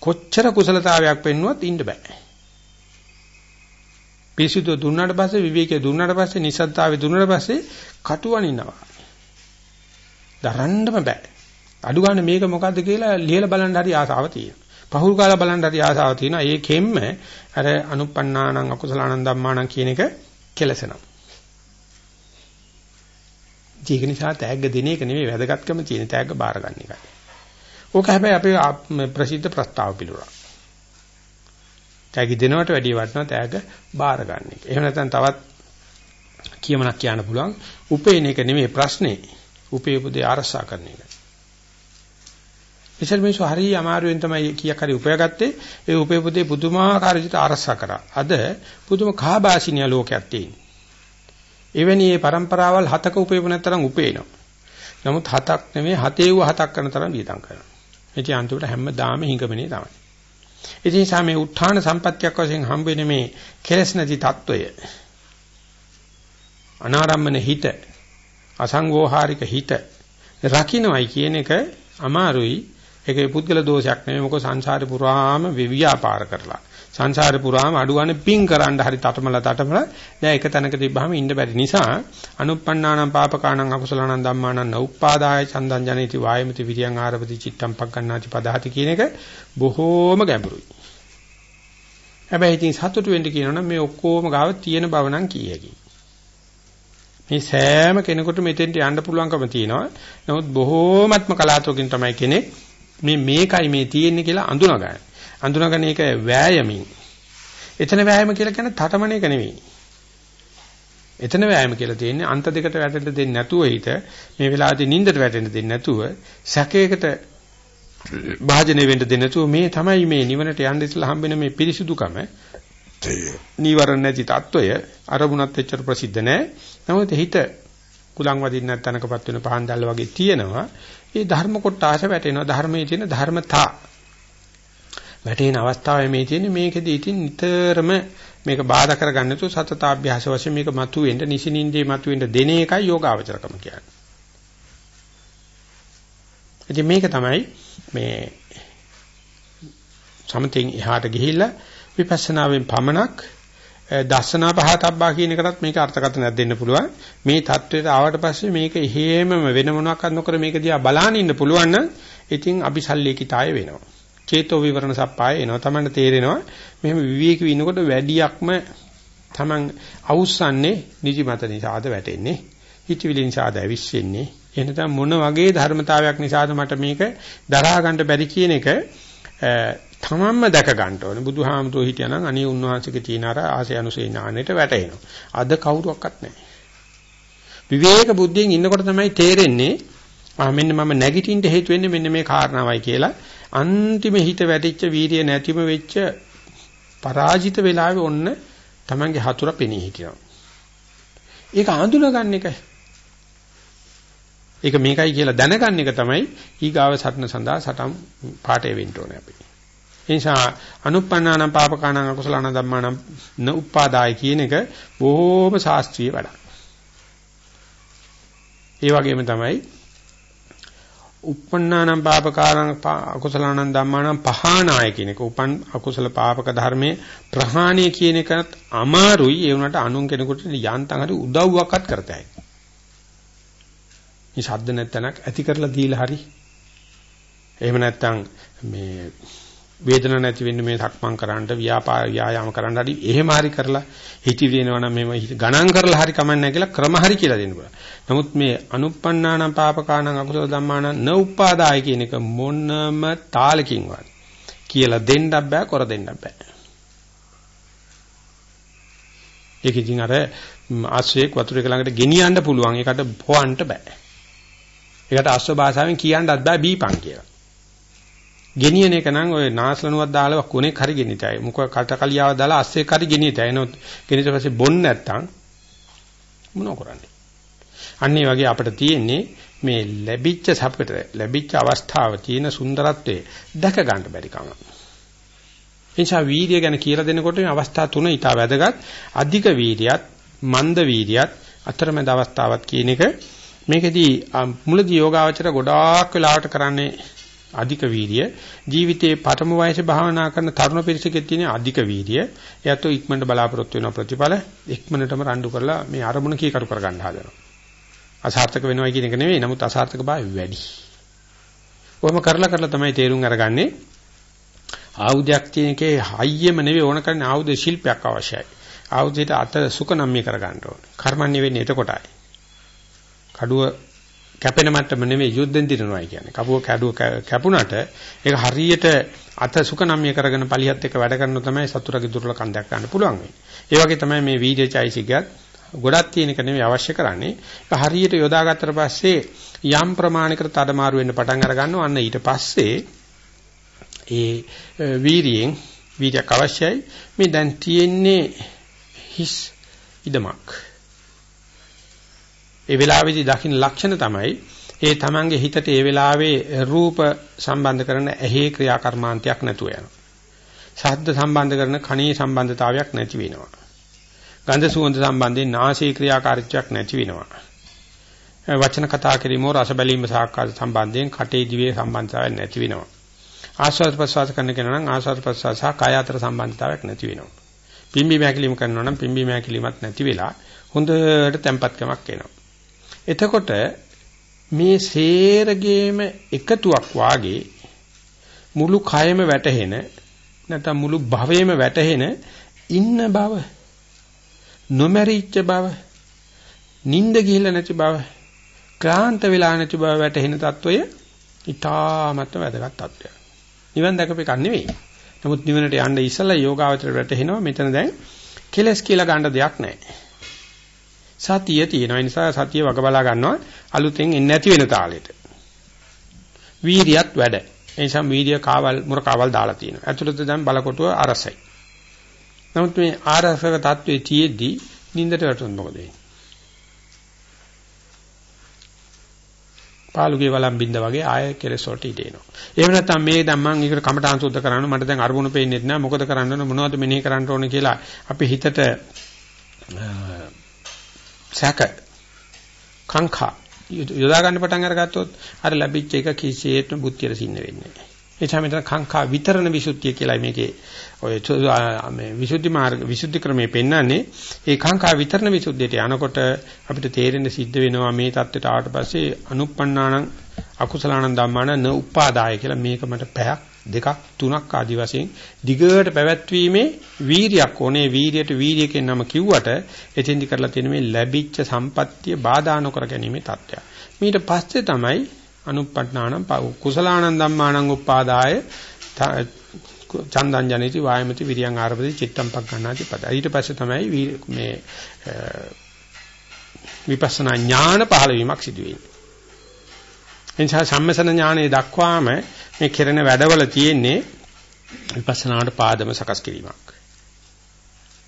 කොච්චර කුසලතාවයක් පෙන්නුවත් ඉන්න බෑ. පිරිසිදු දුන්නාට පස්සේ විවේකයේ දුන්නාට පස්සේ නිසද්දාවේ දුන්නාට පස්සේ කටුවනිනවා. දරන්නම බෑ. අඩු ගන්න මේක මොකද්ද කියලා ලියලා බලන්න හරි ආසාව තියෙනවා. පහුල් කාලා බලන්න හරි ආසාව තියෙනවා. ඒකෙම්ම අර අනුප්පන්නානං අකුසලානං ධම්මානං කියන එක කෙලසෙනවා. ඒක නිසා තෑග්ග දෙන එක නෙමෙයි වැදගත්කම තියෙන තෑග්ග බාර ගන්න එකයි. ඕක හැබැයි අපේ ප්‍රසිද්ධ ප්‍රස්තාව පිළිතුරක්. තෑගි දෙනවට වැඩිය වටිනවා තෑග බාර ගන්න එක. එහෙම නැත්නම් තවත් කියමනක් කියන්න පුළුවන්. උපේන එක නෙමෙයි ප්‍රශ්නේ. උපේපුදේ ආරසා කරන එක. ඉතින් මේසු හරිය අමාරුවෙන් තමයි කීයක් හරි උපයාගත්තේ. ඒ උපයපොතේ පුදුමාකාර විදිහට ආරක්ෂා කරා. අද පුදුම කාබාසිනිය ලෝකයක් තියෙනවා. එවැනි මේ પરම්පරාවල් හතක උපයපු නැත්තරම් උපේනවා. නමුත් හතක් නෙමෙයි හතේව හතක් කරන තරම් වියදම් කරනවා. ඒ කිය අන්තිමට හැමදාම හිඟමනේ තමයි. ඒ නිසා මේ උත්හාන සම්පත්තියක් වශයෙන් හම්බ වෙන මේ කෙලස් නැති తত্ত্বය අනාරම්මන හිත අසංගෝහාරික හිත රකින්නයි කියන එක අමාරුයි ඒකේ පුද්ගල දෝෂයක් නෙමෙයි මොකද සංසාරේ පුරාම විව්‍යාපාර කරලා සංසාරේ පුරාම අඩුවනේ පිං කරන්න හරි තටමලා තටමලා දැන් එක තැනක තිබ්බහම ඉන්න බැරි නිසා අනුප්පන්නානම් පාපකානම් අකුසලානම් ධම්මානම් නෞප්පාදාය චන්දං ජනේති වායමති විරියං ආරපති චිත්තම් පග්ගණ්ණාති පදහති කියන එක බොහෝම ගැඹුරුයි. හැබැයි ඉතින් සතුටු වෙන්න කියනවනම් මේ ඔක්කොම ගාව තියෙන බව නම් කීයකි. මේ සෑම කෙනෙකුට මෙතෙන්ට යන්න පුළුවන්කම තියෙනවා. නමුත් බොහෝමත්ම කලාතුරකින් තමයි කෙනෙක් මේ මේකයි මේ තියෙන්නේ කියලා අඳුනා ගන්න. අඳුනාගෙන ඒක වෑයමින්. එතන වෑයම කියලා කියන්නේ තටමන එක නෙවෙයි. එතන වෑයම කියලා තියෙන්නේ අන්ත දෙකට වැටෙන්න දෙන්නේ නැතුව හිට මේ වෙලාවේදී නින්දට වැටෙන්න දෙන්නේ නැතුව සැකයකට භාජනය වෙන්න දෙන්නේ නැතුව මේ තමයි මේ නිවනට යන්න ඉස්සලා හම්බෙන මේ පිරිසුදුකම නීවරණ නැති తত্ত্বය අරමුණත් එච්චර ප්‍රසිද්ධ නැහැ. නමුත් හිත කුලං වදින්නත් තනකපත් වෙන පහන් දැල්ල වගේ තියෙනවා. ඒ ධර්ම කොටාස වැටෙනවා. ධර්මයේ තියෙන ධර්මතා වැටෙන අවස්ථාවේ මේ තියෙන්නේ මේකෙදී ඉතින් නිතරම මේක බාධා කරගන්න තු සතතාභ්‍යාස වශයෙන් මේක මතුවෙන්න නිසිනින්දේ මතුවෙන්න දෙන එකයි යෝගාවචරකම කියන්නේ. ඉතින් මේක තමයි මේ සමතෙන් එහාට ගිහිල්ලා විපස්සනාවෙන් පමණක් දර්ශනා පහතබ්බා කියන එකටත් මේක අර්ථකථනයක් දෙන්න පුළුවන්. මේ தത്വයට ආවට පස්සේ මේක එහෙමම වෙන මොනවාක්වත් නොකර මේක දිහා බලාගෙන ඉන්න පුළුවන් නම් ඉතින් අபிසල්ලේකිතාය වෙනවා. චේතෝ විවරණ සප්පාය එනවා. Tamanne තේරෙනවා මෙහෙම විවේකීව ඉන්නකොට වැඩියක්ම Taman අවුස්සන්නේ නිදිමත නිසාද වැටෙන්නේ. හිතවිලි නිසාද ඇවිස්සෙන්නේ. එහෙනම් මොන වගේ ධර්මතාවයක් නිසාද මට මේක දරා ගන්න බැරි කියන එක තමන්ම දැක ගන්න ඕනේ. බුදුහාමුදුරුවෝ හිටියානම් අනේ උන්වහන්සේගේ තියෙන අර ආසය අනුසේ ඥානෙට වැටෙනවා. අද කවුරුවක්වත් නැහැ. විවේක බුද්ධියෙන් ඉන්නකොට තමයි තේරෙන්නේ ආ මෙන්න මම නැගිටින්න හේතු වෙන්නේ මෙන්න මේ කාරණාවයි කියලා අන්තිම හිත වැටිච්ච වීරිය නැතිම වෙච්ච පරාජිත වෙලාවේ ඔන්න Tamange හතුර පෙනී හිටිනවා. ඒක හඳුනගන්න එක. ඒක මේකයි කියලා දැනගන්න එක තමයි ඊගාව සටන සඳහා සටන් පාඩේ වෙන්න ඕනේ අපි. ඒ නිසා අනුප්පන්නානම් පාපකානම් අකුසලානම් ධම්මානම් න උපාදාය කියන එක බොහොම ශාස්ත්‍රීය වැඩක්. ඒ වගේම තමයි uppannānaṁ pāpakānaṁ අකුසලානං ධම්මානං පහානාය කියන එක. උපන් අකුසල පාපක ධර්මයේ ප්‍රහාණය කියන එකත් අමාරුයි. ඒ වුණාට අනුන් කෙනෙකුට යන්තම් හරි උදව්වක්වත් කරතයි. මේ ශබ්ද නැත්තනක් ඇති කරලා දීලා හරි. එහෙම නැත්තම් මේ වේදන නැති වෙන්න මේ සක්මන් කරන්න ව්‍යාපාර ව්‍යායාම කරන්න හරි එහෙම හරි කරලා හිති වෙනවා නම් මේව ගණන් කරලා හරි කමන්නේ කියලා ක්‍රම හරි කියලා දෙන්න පුළුවන්. නමුත් මේ අනුප්පන්නානම් පාපකානම් අකුසල ධම්මානම් න උපාදාය කියන එක මොනම තාලකින්වත් කියලා දෙන්නත් බෑ කර දෙන්නත් බෑ. ඒක ඉතින් අර ආශ්‍රයයක් වතුර එක ළඟට ගෙනියන්න පුළුවන්. ඒකට පොවන්න බෑ. ඒකට අශ්ව භාෂාවෙන් කියන්නත් බෑ බීපං කියලා. ගෙනියන එක නම් ඔය නාස්ලනුවක් දාලා කොනෙක් හරි ගෙනිතයි. මොක කටකලියාවක් දාලා අස්සෙක් හරි ගෙනිතයි. එනොත් ගෙනිට පස්සේ බොන්න නැත්තම් මොනව කරන්නේ? අන්න ඒ වගේ අපිට තියෙන්නේ මේ ලැබිච්ච සපට ලැබිච්ච අවස්ථාව තියෙන සුන්දරත්වයේ දැක ගන්න බැරි කම. එනිසා වීර්ය ගැන කියලා දෙනකොට මේ අවස්ථා තුන ඊට වැදගත්. අධික වීර්යයත්, මන්ද වීර්යයත්, අතරමැද අවස්ථාවක් කියන එක මේකෙදී මුලදී යෝගාවචර ගොඩාක් වෙලාවට කරන්නේ අධික වීර්ය. ජීවිතයේ පඨම වයසේ භාවනා කරන තරුණ පිරිසකේ තියෙන අධික වීර්ය. එයත් ඉක්මනට බලාපොරොත්තු වෙන ප්‍රතිඵල. ඉක්මනටම රණ්ඩු කරලා මේ අරමුණ කීකරු කරගන්න හදනවා. අසාර්ථක වෙනවා කියන එක නෙවෙයි නමුත් අසාර්ථක භාවය වැඩි. කොහොම කරලා කරලා තමයි තේරුම් අරගන්නේ. ආයුධයක් තියෙන එකේ හයියෙම නෙවෙයි ඕන කරන්නේ ආයුධ ශිල්පයක් අවශ්‍යයි. ආයුධයට අත සුකනම්ම්‍ය කරගන්න ඕන. කර්මන්නේ වෙන්නේ එතකොටයි. කඩුව කැපෙන මට්ටම නෙමෙයි යුද්ධෙන් දිනනවායි කියන්නේ. කපුව කැඩුව කැපුණට ඒක හරියට අත සුකනම්ය කරගෙන පලියත් එක්ක වැඩ කරන තමයි සතුරගේ දුර්ල කන්දක් ගන්න පුළුවන් වෙන්නේ. ඒ වගේ තමයි මේ වීර්යචෛසිකයත් ගොඩක් තියෙන එක නෙමෙයි අවශ්‍ය කරන්නේ. ඒක හරියට යොදාගත්තට පස්සේ යම් ප්‍රමාණයකට තඩමාරු වෙන්න පටන් අර ගන්නවා. අන්න ඊට පස්සේ ඒ වීරියෙන් වීර්යයක් අවශ්‍යයි. මේ දැන් තියෙන්නේ හිස් ඉදමක්. ඒ වෙලාවේදී දකින්න ලක්ෂණ තමයි ඒ තමන්ගේ හිතට ඒ වෙලාවේ රූප සම්බන්ධ කරන ඇහි ක්‍රියාකර්මාන්තයක් නැතුව යනවා. ශබ්ද සම්බන්ධ කරන කණී සම්බන්ධතාවයක් නැති වෙනවා. ගන්ධ සුවඳ සම්බන්ධයෙන් නාසී ක්‍රියාකාරීත්වයක් නැති වෙනවා. වචන කතා කිරීම රස බැලීම සාකච්ඡා සම්බන්ධයෙන් කටේ දිවේ සම්බන්ධතාවයක් නැති වෙනවා. ආස්වාද ප්‍රසවාස කරන කෙනා නම් ආස්වාද ප්‍රසවාස සහ කාය අතර සම්බන්ධතාවයක් නැති වෙනවා. පිම්බි මෑකිලිම කරනවා නම් පිම්බි මෑකිලිමත් නැති වෙලා හොඳට tempatකමක් එනවා. එතකොට මේ සේරගේම එකතුවක් වාගේ මුළු කයම වැටහෙන නැත්නම් මුළු භවයේම වැටහෙන ඉන්න බව නොමැරිච්ච බව නිින්ද ගිහිල්ලා නැති බව ක්ලාන්ත වෙලා නැති බව වැටහෙන తত্ত্বය ඊටාමත් වැදගත් తত্ত্বයක් නිවන් දැකපේක නෙවෙයි. නමුත් නිවනට යන්න ඉසලා යෝගාවචර වැටහෙනවා මෙතන දැන් කෙලස් කියලා ගන්න දෙයක් නැහැ. සතිය තියෙනවා. ඒ නිසා සතිය වග බලා ගන්නවා අලුතෙන් එන්නේ නැති වෙන තාලෙට. වීරියත් වැඩ. ඒ නිසා වීරිය කාවල් මුර කාවල් දාලා තියෙනවා. ඇතුළත දැන් බලකොටුව අරසයි. නමුත් මේ ආරසක தત્ත්වයේ තියේදී නින්දට වැටුනොත් මොකද වෙන්නේ? පාලුගේ වලම් බින්ද වගේ ආය කෙලස් වලට ඉඩ එනවා. එහෙම නැත්නම් මේ දැන් මම ඒකට කමටහන් සුද්ධ කරන්න මට දැන් අරමුණු පේන්නේ නැහැ මොකද කරන්න ඕන මොනවද මෙනෙහි කරන්න ඕන කියලා අපි හිතට සැක කාංකා යොදා ගන්න පටන් අරගත්තොත් අර ලැබිච්ච එක කිසිසේත්ම බුද්ධියට සින්න වෙන්නේ නැහැ. ඒ තමයි මෙතන කාංකා විතරණ විසුද්ධිය කියලා මේකේ ඔය මේ විසුද්ධි මාර්ග විසුද්ධි ක්‍රමයේ පෙන්වන්නේ ඒ කාංකා විතරණ විසුද්ධියට යනකොට අපිට තේරෙන්න සිද්ධ වෙනවා මේ தත්ත්වයට ආවට පස්සේ අනුප්පන්නානං අකුසලානං ධම්මාන න උපාදාය කියලා මේක මට පැයක් දෙකක් තුනක් ආදි වශයෙන් දිගට පැවැත්වීමේ වීරියක් ඕනේ වීරියට වීරියකින් නම කිව්වට එතෙන්දි කරලා තියෙන මේ ලැබිච්ච සම්පත්තිය බාධා නොකර ගැනීමේ தත්ත්වය. ඊට පස්සේ තමයි අනුප්පට්ඨානම් කුසලානං ධම්මානං උපාදාය චන්දං ජනිති වායමති විරියං ආරපති චිත්තම් පග්ගණ්ණාති පද. ඊට පස්සේ තමයි මේ විපස්සනා ඥාන පහළ වීමක් සිදු වෙන්නේ. එනිසා සම්මසන ඥානයේ දක්වාම මේ කෙරෙන වැඩවල තියෙන්නේ විපස්සනාවට පාදම සකස් කිරීමක්.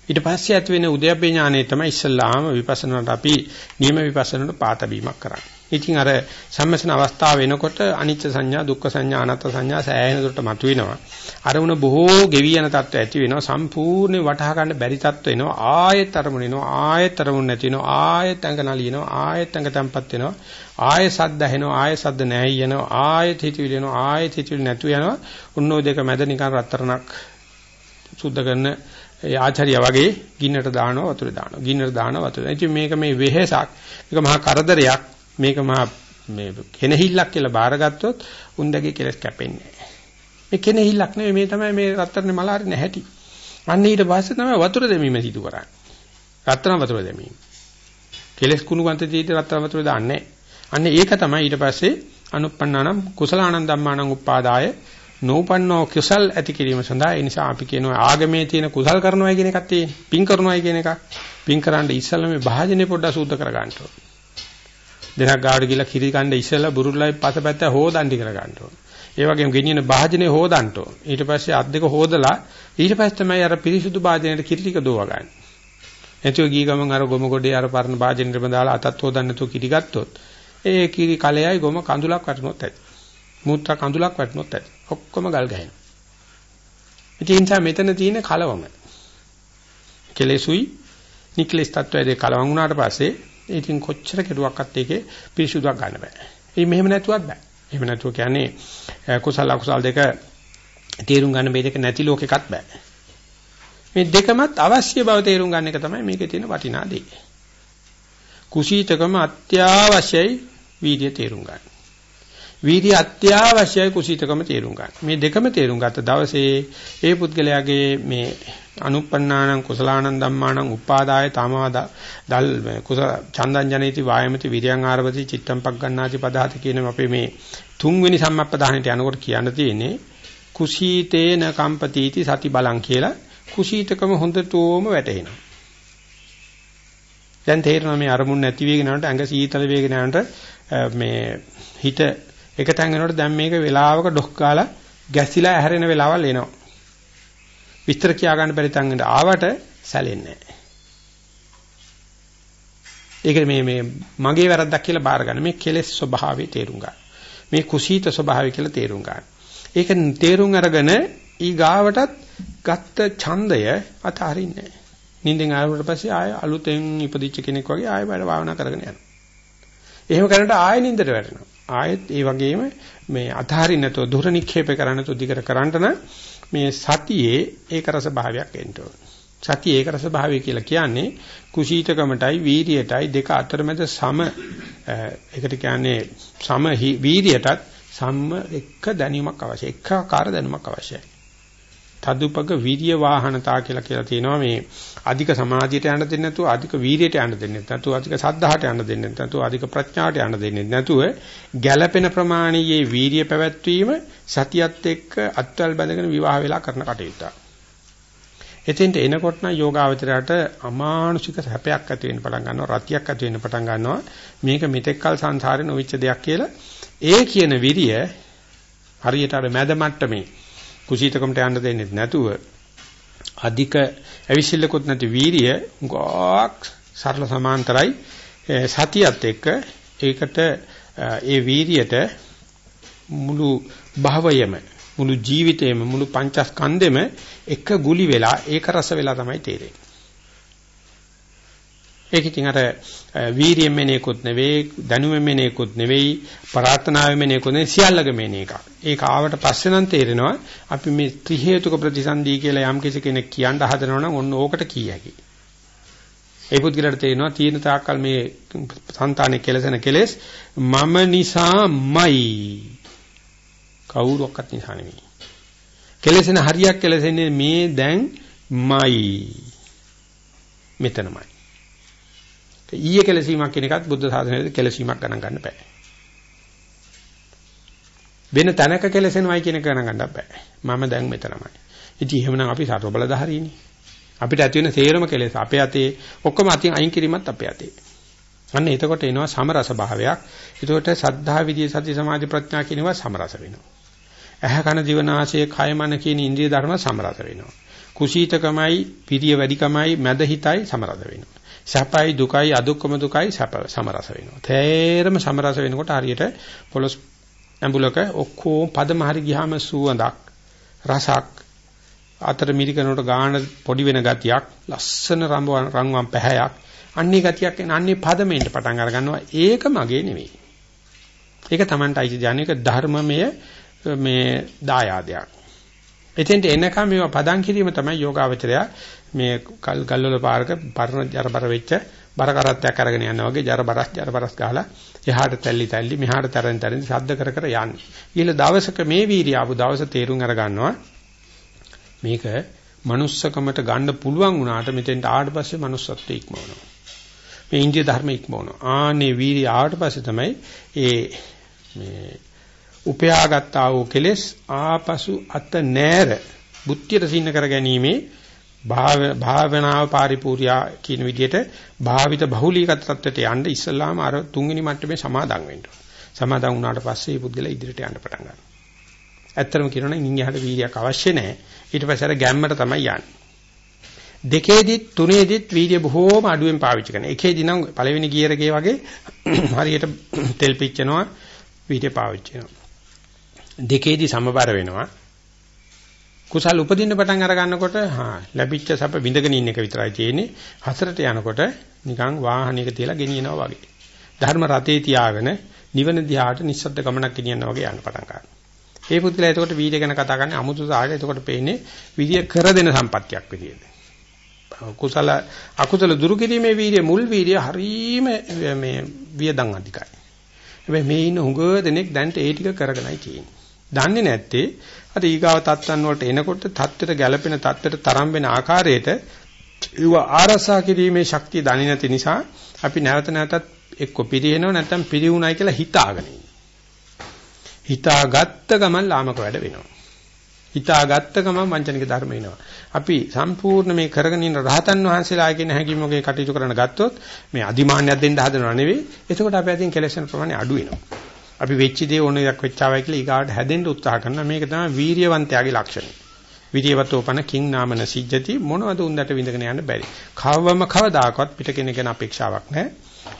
ඊට පස්සේ ඇති වෙන උද්‍යප්පේ ඥානය තමයි ඉස්සල්ලාම විපස්සනාට අපි නියම විපස්සනාට පාත බීමක් කරන්නේ. ඉතින් අර සම්මසන අවස්ථාව වෙනකොට අනිච්ච සංඥා, දුක්ඛ සංඥා, අනාත්ම සංඥා සෑහෙන දුරට මතුවෙනවා. අරමුණ බොහෝ ගෙවි යන තත්ත්ව ඇති වෙනවා. සම්පූර්ණ වටහා ගන්න බැරි තත්ත්ව එනවා. ආයෙත් අරමුණ එනවා. ආයෙත් අරමුණ නැති වෙනවා. ආයෙත් අඟ නලියනවා. ආයෙත් අඟ තැම්පත් වෙනවා. ආයෙ සද්ද ඇහෙනවා. ආයෙ සද්ද නැහැ යනවා. ආයෙත් හිතවිලි එනවා. ආයෙත් හිතවිලි නැතු යනවා. උන්නෝ දෙක මැද නිකන් රත්තරණක් සුද්ධ කරන ඒ ආචාර්ය වගේ ගින්නට දානවා වතුර දානවා. ගින්නට දානවා වතුර. ඉතින් මේක මේ වෙහෙසක්. මේක මහා කරදරයක්. මේක මහා මේ කෙනහිල්ලක් කියලා බාරගත්තොත් උන්දගේ කෙලස් කැපෙන්නේ නැහැ. මේ කෙනහිල්ලක් නෙවෙයි මේ තමයි මේ රත්තරනේ මල හරින හැටි. අන්න ඊට පස්සේ තමයි වතුර දෙමීම සිදු කරන්නේ. රත්තරන් වතුර දෙමීම. කෙලස් කුණු ගන්ත තීති රත්තරන් වතුර දාන්නේ අන්න ඒක තමයි ඊට පස්සේ අනුප්පන්නානම් කුසලානන් ධම්මානං උපාදාය නෝපන්නෝ කුසල් ඇති කිරීම සඳහා ඒ නිසා අපි කියනවා ආගමේ තියෙන කුසල් කරනවා කියන එකක් තියෙන. පින් කරනවා කියන එකක්. පින් කරන්න ඉස්සෙල්ලා මේ භාජනේ පොඩ්ඩක් සූද්ධ කර ගන්න ඕන. දෙනක් ගාඩ ගිහලා කිරි කන්න ඉස්සෙල්ලා බුරුල්ලයි පසපැත්ත හොදන් ටි කර ගන්න ඕන. ඒ වගේම ගෙනියන භාජනේ හොදන්න ඕන. ඊට පස්සේ අත් දෙක හොදලා ඊට පස්සේ තමයි අර පිරිසුදු භාජනයට කිරි ටික දෝව ගන්න. එතකොට ගිය ගමන් අර ගොම ගොඩේ අර පරණ භාජනෙට බඳාලා අතත් හොදන්න නැතුව කිරි ගත්තොත් ඒ කිරි කලෙයි ගොම කඳුලක් වටනොත් ඇති. මූත්‍රා කඳුලක් වටනොත් ඇති. ඔක්කොම ගල් ගහනවා. ඉතින් නිසා මෙතන තියෙන කලවම. කෙලෙසුයි නික්ලෙස් තත්වයේ දෙක කලවම් වුණාට පස්සේ ඉතින් කොච්චර කෙරුවක්වත් ඒකේ පිරිසුදුවක් ගන්න බෑ. ඒ මෙහෙම නැතුවත් බෑ. එහෙම නැතුව කියන්නේ කුසල අකුසල දෙක තේරුම් ගන්න මේ දෙක නැති ලෝකෙකත් බෑ. මේ දෙකමත් අවශ්‍ය බව තේරුම් ගන්න එක තමයි මේකේ තියෙන වටිනා දේ. කුසීතකම අත්‍යවශ්‍යයි වීර්ය තේරුම් ගන්න. වීර්ය අත්‍යවශ්‍යයි කුසීතකම තේරුම් ගන්න. මේ දෙකම තේරුම් ගත්ත දවසේ ඒ පුද්ගලයාගේ මේ අනුප්පන්නානං කුසලානං ධම්මානං උපාදාය තමවද දල් කුස චන්දං ජනේති වායමති විරියං ආරවති චිත්තම් පග්ගණ්ණාති පදාති කියන අපේ මේ තුන්වෙනි සම්මප්පදාහනට යනකොට කියන්න තියෙන්නේ කුසීතේන කම්පතිති සති බලං කියලා කුසීතකම හොඳටම වැටෙනවා. දැන් තේරෙනවා මේ අරමුණ නැති වෙගෙන යනකොට ඇඟ සීතල වෙගෙන යනකොට මේ හිත එක තැන් වෙනකොට දැන් මේක වෙලාවක ඩොක් ගාලා ගැසිලා ඇහැරෙන වෙලාවල් එනවා. විස්තර කියා ගන්න බැරි තැන් ආවට සැලෙන්නේ නැහැ. ඒක මේ මේ මගේ වැරද්දක් කියලා බාර ගන්න. මේ කෙලෙස් ස්වභාවය තේරුම් ගන්න. මේ කුසීත ස්වභාවය කියලා තේරුම් ගන්න. ඒක තේරුම් අරගෙන ඊ ගාවටත් ගත්ත ඡන්දය අතහරින්නේ නැහැ. නිින්දෙන් ආවට පස්සේ ආය අලුතෙන් ඉපදිච්ච කෙනෙක් වගේ ආය වැඩ භාවනා කරගෙන යනවා. එහෙම කරනකොට ආය නිින්දට වැටෙනවා. ආයෙත් ඒ වගේම මේ අතහරින්න නැතුව දුර නික්ෂේප කරන්න නැතුව දිගට කරන්න නම් මේ සතියේ ඒක රස භාවයක් එන්න ඕන. සතිය ඒක රස භාවය කියලා කියන්නේ කුසීතකමටයි වීරියටයි දෙක අතරමැද සම ඒකට කියන්නේ සම වීරියටත් සම්ම එක දැනීමක් අවශ්‍යයි. එකාකාර දැනුමක් අවශ්‍යයි. තදුපග වීර්ය වාහනතා කියලා කියලා තියෙනවා මේ අධික සමාධියට යන්න දෙන්නේ නැතුව අධික වීර්යයට යන්න දෙන්නේ නැතුව අධික සද්ධාහට යන්න දෙන්නේ නැතුව අධික ප්‍රඥාවට යන්න දෙන්නේ නැතුව ගැළපෙන ප්‍රමාණයේ වීර්ය පැවැත්වීම සතියත් එක්ක අත්වල් බැඳගෙන විවාහ වෙලා කරන කටයුත්තක්. එතෙන්ට එනකොට නම් යෝගාවචරයට අමානුෂික සැපයක් ඇති වෙන්න පටන් ගන්නවා රතියක් ඇති වෙන්න පටන් ගන්නවා මේක මෙතෙක්කල් සංසාරේ නොවිච්ච දෙයක් කියලා ඒ කියන විරිය හරියට අර මැද මට්ටමේ කුසීතකමට යන්න දෙන්නේ නැතුව අධික ඇවිසිල්ලකුත් නැති වීරිය ගොක් සරල සමාන්තරයි. සතියත් එක්ක ඒකට ඒ වීරියට මුළු භවයම මුළු ජීවිතේම මුළු පංචස්කන්ධෙම එක ගුලි වෙලා ඒක රස වෙලා තමයි තේරෙන්නේ. ඒක ඉතින් අර වීරියෙන් මෙනේකුත් නෙවෙයි දැනුමෙන් මෙනේකුත් නෙවෙයි ප්‍රාර්ථනාවෙන් මෙනේකුත් නෙවෙයි සියල්ලගම මෙන එකක්. ඒක ආවට පස්සේ නම් තේරෙනවා අපි මේ ත්‍රි හේතුක ප්‍රතිසන්දී කියලා යම් කිසි කෙනෙක් කියන්න හදනවා නම් ඔන්න ඕකට කිය හැකියි. ඒ පුද්ගලයාට තේරෙනවා තීන තාක්කල් මේ సంతානේ කෙලසෙන කෙලෙස් මම නිසාමයි. කවුරක්වත් නිසා නෙවෙයි. කෙලසෙන හරියක් කෙලසෙන්නේ මේ දැන් මයි. මෙතනමයි. ඊයේ කෙලසීමක් කියන එකත් බුද්ධ ශාසනයේ කෙලසීමක් ගණන් ගන්න බෑ. වෙන තැනක කෙලසෙනවයි කියන එක ගණන් ගන්න බෑ. මම දැන් මෙතනමයි. ඉතින් එහෙමනම් අපි සර්ව බලධාරීනේ. අපිට ඇති වෙන සේරම කෙලෙස් අපේ අතේ ඔක්කොම අතින් අයින් කිරීමත් අපේ අතේ. අන්න එතකොට එනවා සමරස භාවයක්. එතකොට සද්ධා විදියේ සති සමාධි ප්‍රඥා කියනවා සමරස වෙනවා. ඇහ කන දිව නාසය කය මන කියන ඉන්ද්‍රිය ධර්ම සමරස වෙනවා. කුසීතකමයි, පිරිය වැඩිකමයි, මැද හිතයි සමරස වෙනවා. සැපයි දුකයි අදුක්කම දුකයි සැප සමරස වෙනවා. තේරම සමරස වෙනකොට හරියට පොලොස් ඇඹුලක ඔක්කොම පදම හරි ගියාම සුවඳක් රසක් අතර මිරිකනට ගාන පොඩි වෙන ගතියක් ලස්සන රංගම් පැහැයක් අන්නේ ගතියක් එන අන්නේ පදමෙන්ට පටන් අර ගන්නවා ඒක මගේ නෙවෙයි. ඒක Tamanට අයිති ජානික ධර්මමය මේ දායාදයක්. එතෙන්ට එනකම් මේවා පදම් කිරීම තමයි යෝගාවචරය මේ කල් ගල්වල පාරක පරණ ජරබර වෙච්ච බර කරත්තයක් අරගෙන යනවා වගේ ජරබරස් ජරබරස් ගහලා එහාට තැල්ලි තැල්ලි මෙහාට තරෙන් තරෙන් ශබ්ද කර කර යන්නේ. ඊළ දවසක මේ වීර්ය ආපු දවස තේරුම් අර ගන්නවා මේක manussකමට ගන්න පුළුවන් වුණාට මෙතෙන්ට ආවට පස්සේ manussත්ව ඉක්මවනවා. මේ ඉන්දිය ධර්ම ඉක්මවනවා. ආනේ වීර්ය ආවට පස්සේ තමයි ඒ මේ උපයාගත්තා වූ කෙලෙස් ආපසු අත නෑර බුද්ධියට සින්න කර ගැනීමේ භාවනාව පරිපූර්ණා කියන විදිහට භාවිත බහුලීගත තත්ත්වයට යන්න ඉස්සල්ලාම අර තුන්වෙනි මට්ටමේ සමාදන් වෙන්න ඕන. සමාදන් වුණාට පස්සේ මේ පුද්ගලයා ඉදිරියට යන්න පටන් ගන්නවා. ඇත්තටම කියනවනම් ඉන් එහාට වීර්යයක් අවශ්‍ය නැහැ. ඊට පස්සේ අර ගැම්මට තමයි යන්නේ. දෙකේදිත් තුනේදිත් වීර්ය බොහෝම අඩුවෙන් පාවිච්චි කරනවා. එකේදී නම් පළවෙනි ගියර එකේ වගේ <coughs> හරියට තෙල් පිච්චෙනවා වීර්ය පාවිච්චි කරනවා. දෙකේදී සමබර වෙනවා. කුසල් උපදින්න පටන් අර ගන්නකොට හා ලැබිච්ච සැප විඳගෙන ඉන්න එක විතරයි තියෙන්නේ. හතරට යනකොට නිකන් වාහනයක තියලා ගෙනියනවා වගේ. ධර්ම රතේ තියාගෙන නිවන දිහාට නිස්සද්ද ගමනක් ගෙනියනවා වගේ යන්න පටන් ගන්නවා. ඒ පුදුලා එතකොට වීර්ය ගැන කතා කරන්නේ අමුතු සාහය එතකොට පේන්නේ විරිය කර දෙන සම්පත්තියක් විදියට. කුසල අකුසල දුරු කිරීමේ වීර්ය මුල් වීර්ය හරීම මේ වියදම් අධිකයි. හැබැයි මේ ඉන්න හුඟ දෙනෙක් දැන්ට ඒ ටික කරගෙනයි තියෙන්නේ. දන්නේ නැත්තේ අර ඊගාව තත්ත්වයන් වලට එනකොට தත්ත්වයට ගැළපෙන தත්ත්වයට තරම් වෙන ආකාරයට ඒව ආරසා කිරීමේ ශක්තිය දන්නේ නැති නිසා අපි නැවත නැවතත් එක්ක පිරිනව නැත්නම් පිරිුණයි කියලා හිතාගෙන හිතාගත්ත ගමන් ලාමක වැඩ වෙනවා. හිතාගත්ත ගමන් වංචනික ධර්ම එනවා. අපි සම්පූර්ණ මේ කරගෙන ඉන්න රහතන් වහන්සේලා කියන හැඟීමකේ කටයුතු කරන ගත්තොත් මේ අදිමාන්‍යයක් දෙන්න හදනව නෙවෙයි. එතකොට අපි අදින් කෙලෙසන ප්‍රමාණය අඩු වෙනවා. අපි වෙච්ච දේ ඕන එකක් වෙච්චාවයි කියලා ඊගාට හැදෙන්න උත්සාහ කරනවා. මේක තමයි වීරියවන්තයාගේ ලක්ෂණය. විරියවතෝපන කිං නාමන සිජ්ජති මොනවද උන්දට විඳගෙන යන්න බැරි. කවවම කවදාකවත් පිට කෙනෙක් ගැන අපේක්ෂාවක් නැහැ.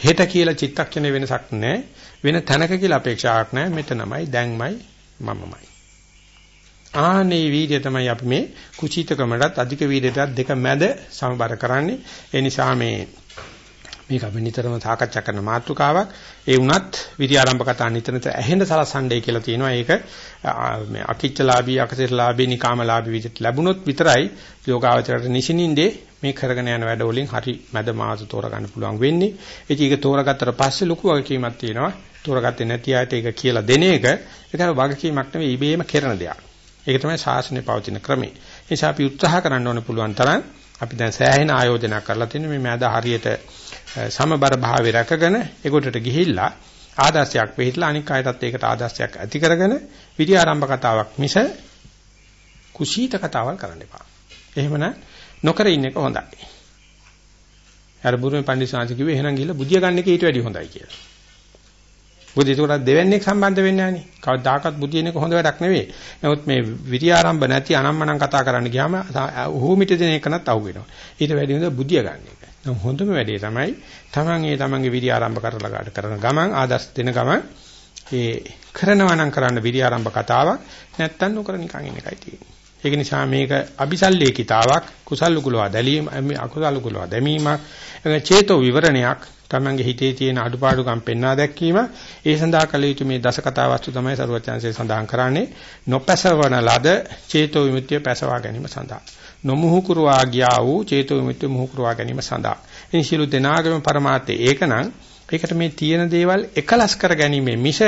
හෙට කියලා චිත්තක්ෂණ වෙනසක් නැහැ. වෙන තැනක කියලා අපේක්ෂාවක් නැහැ. මෙතනමයි දැන්මයි මමමයි. ආනේ වීර්ය තමයි අපි මේ කුචිතකමටත් අධික වීර්යයටත් දෙක මැද සමබර කරන්නේ. ඒ නිසා මේ මේක අපි නිතරම සාකච්ඡා කරන මාතෘකාවක්. ඒ වුණත් විරි ආරම්භ කතා නිතර නිතර ඇහෙන්න සලසන්නේ කියලා තියෙනවා. ඒක මේ අකිච්චලාභී, අකසිරලාභී, නිකාමලාභී විදිහට ලැබුණොත් විතරයි යෝගාවචරයට නිසිනින්දේ මේ කරගෙන යන වැඩ වලින් හරි මැද මාස තෝරගන්න පුළුවන් වෙන්නේ. ඒක ඒක තෝරගත්තට පස්සේ ලොකු වගකීමක් තියෙනවා. තෝරගත්තේ නැති අයට ඒක කියලා දෙන එක ඒක වගකීමක් නෙවෙයි ඉබේම කරන දෙයක්. ඒක තමයි ශාසනය පවතින ක්‍රමය. ඒ නිසා අපි උත්සාහ කරන්න ඕනේ පුළුවන් තරම් අපි දැන් සෑහෙන ආයෝජනයක් කරලා තියෙන මේ මෑද හරියට සමබර භාවය රැකගෙන ඒකොටට ගිහිල්ලා ආදර්ශයක් වෙහිట్లా අනික් අයටත් ඒකට ආදර්ශයක් ඇති කරගෙන විදි ආරම්භ කතාවක් මිස කුසීත කතාවල් කරන්න එපා. එහෙමන නොකර ඉන්න එක හොඳයි. අර බුරුමේ පඬිස්සාංශ කිව්වේ එහෙනම් ගිහලා බුදිය ගන්න එක ඊට වැඩිය හොඳයි කියලා. මොකද ඒකට දෙවන්නේක් සම්බන්ධ වෙන්නේ නැහනේ. කවදාකවත් බුදියන එක හොඳ වැඩක් නෙවෙයි. නමුත් මේ විරියාරම්භ නැති අනම්මනම් කතා කරන්න ගියාම උහුමිට දෙන එකනත් අහු වෙනවා. ඊට වැඩි හොඳ බුදිය ගන්න එක. නම් හොඳම වැඩේ තමයි Taman ඒ Tamanගේ විරියාරම්භ කරලා ගාඩ කරන ගමන් ආදර්ශ දෙන ගමන් ඒ කරනවා නම් කරන්න විරියාරම්භ කතාවක් නැත්තම් නොකර නිකන් ඉන්න එකයි තියෙන්නේ. ඒක නිසා මේක අபிසල්ලේකිතාවක් කුසල් කුලවා දැලීම අකුසල් කුලවා දැමීමක් චේතෝ විවරණයක් තමන්ගේ හිතේ තියෙන අඩුපාඩුකම් පෙන්වා දැක්වීම ඒ සඳහා කළ යුතු මේ දස කතා වස්තු තමයි සරුවචාන්සේ සඳහන් කරන්නේ. නොපැසවන ලද චේතෝ විමුක්තිය පැසවා ගැනීම සඳහා. නොමුහු කරවා ගියා වූ චේතෝ විමුක්තිය මුහු කරවා ගැනීම සඳහා. ඉන් සියලු දෙනාගම પરමාර්ථය ඒකනම් ඒකට මේ තියෙන දේවල් එකලස් කර ගැනීම මිස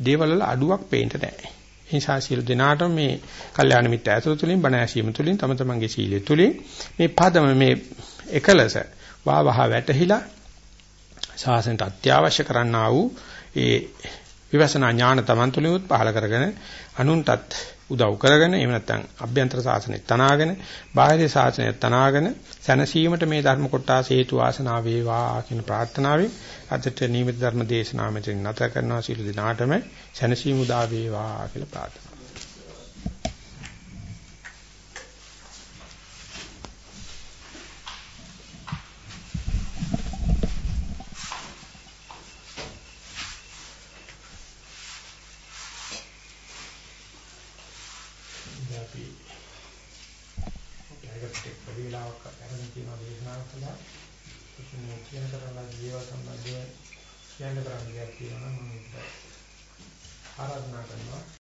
දේවල් වල අඩුවක් පේන්න නැහැ. ඒ නිසා සියලු දෙනාටම මේ කල්යාණ මිත්‍ර ඇසුරු තුලින් බණ ඇසීම තුලින් තම තමන්ගේ සීලය තුලින් මේ පදම මේ එකලස වා වහ වැටහිලා ශාසනයට අත්‍යවශ්‍ය කරන්නා වූ ඒ විවසනා ඥාන තමන් තුළිනුත් පහල කරගෙන අනුන්ටත් උදව් කරගෙන එහෙම නැත්නම් අභ්‍යන්තර ශාසනය තනාගෙන බාහිර ශාසනය තනාගෙන සැනසීමට මේ ධර්ම කොටස හේතු වාසනා වේවා කියන ප්‍රාර්ථනාවෙන් අදට නියමිත ධර්ම දේශනාව මෙතන නැත කරනවා. සියලු දිනාටම සැනසීම උදා වේවා කියලා ප්‍රාර්ථනා කියන්න කරන්න දෙයක් තියෙනවා නම් මම ආරාධනා කරනවා.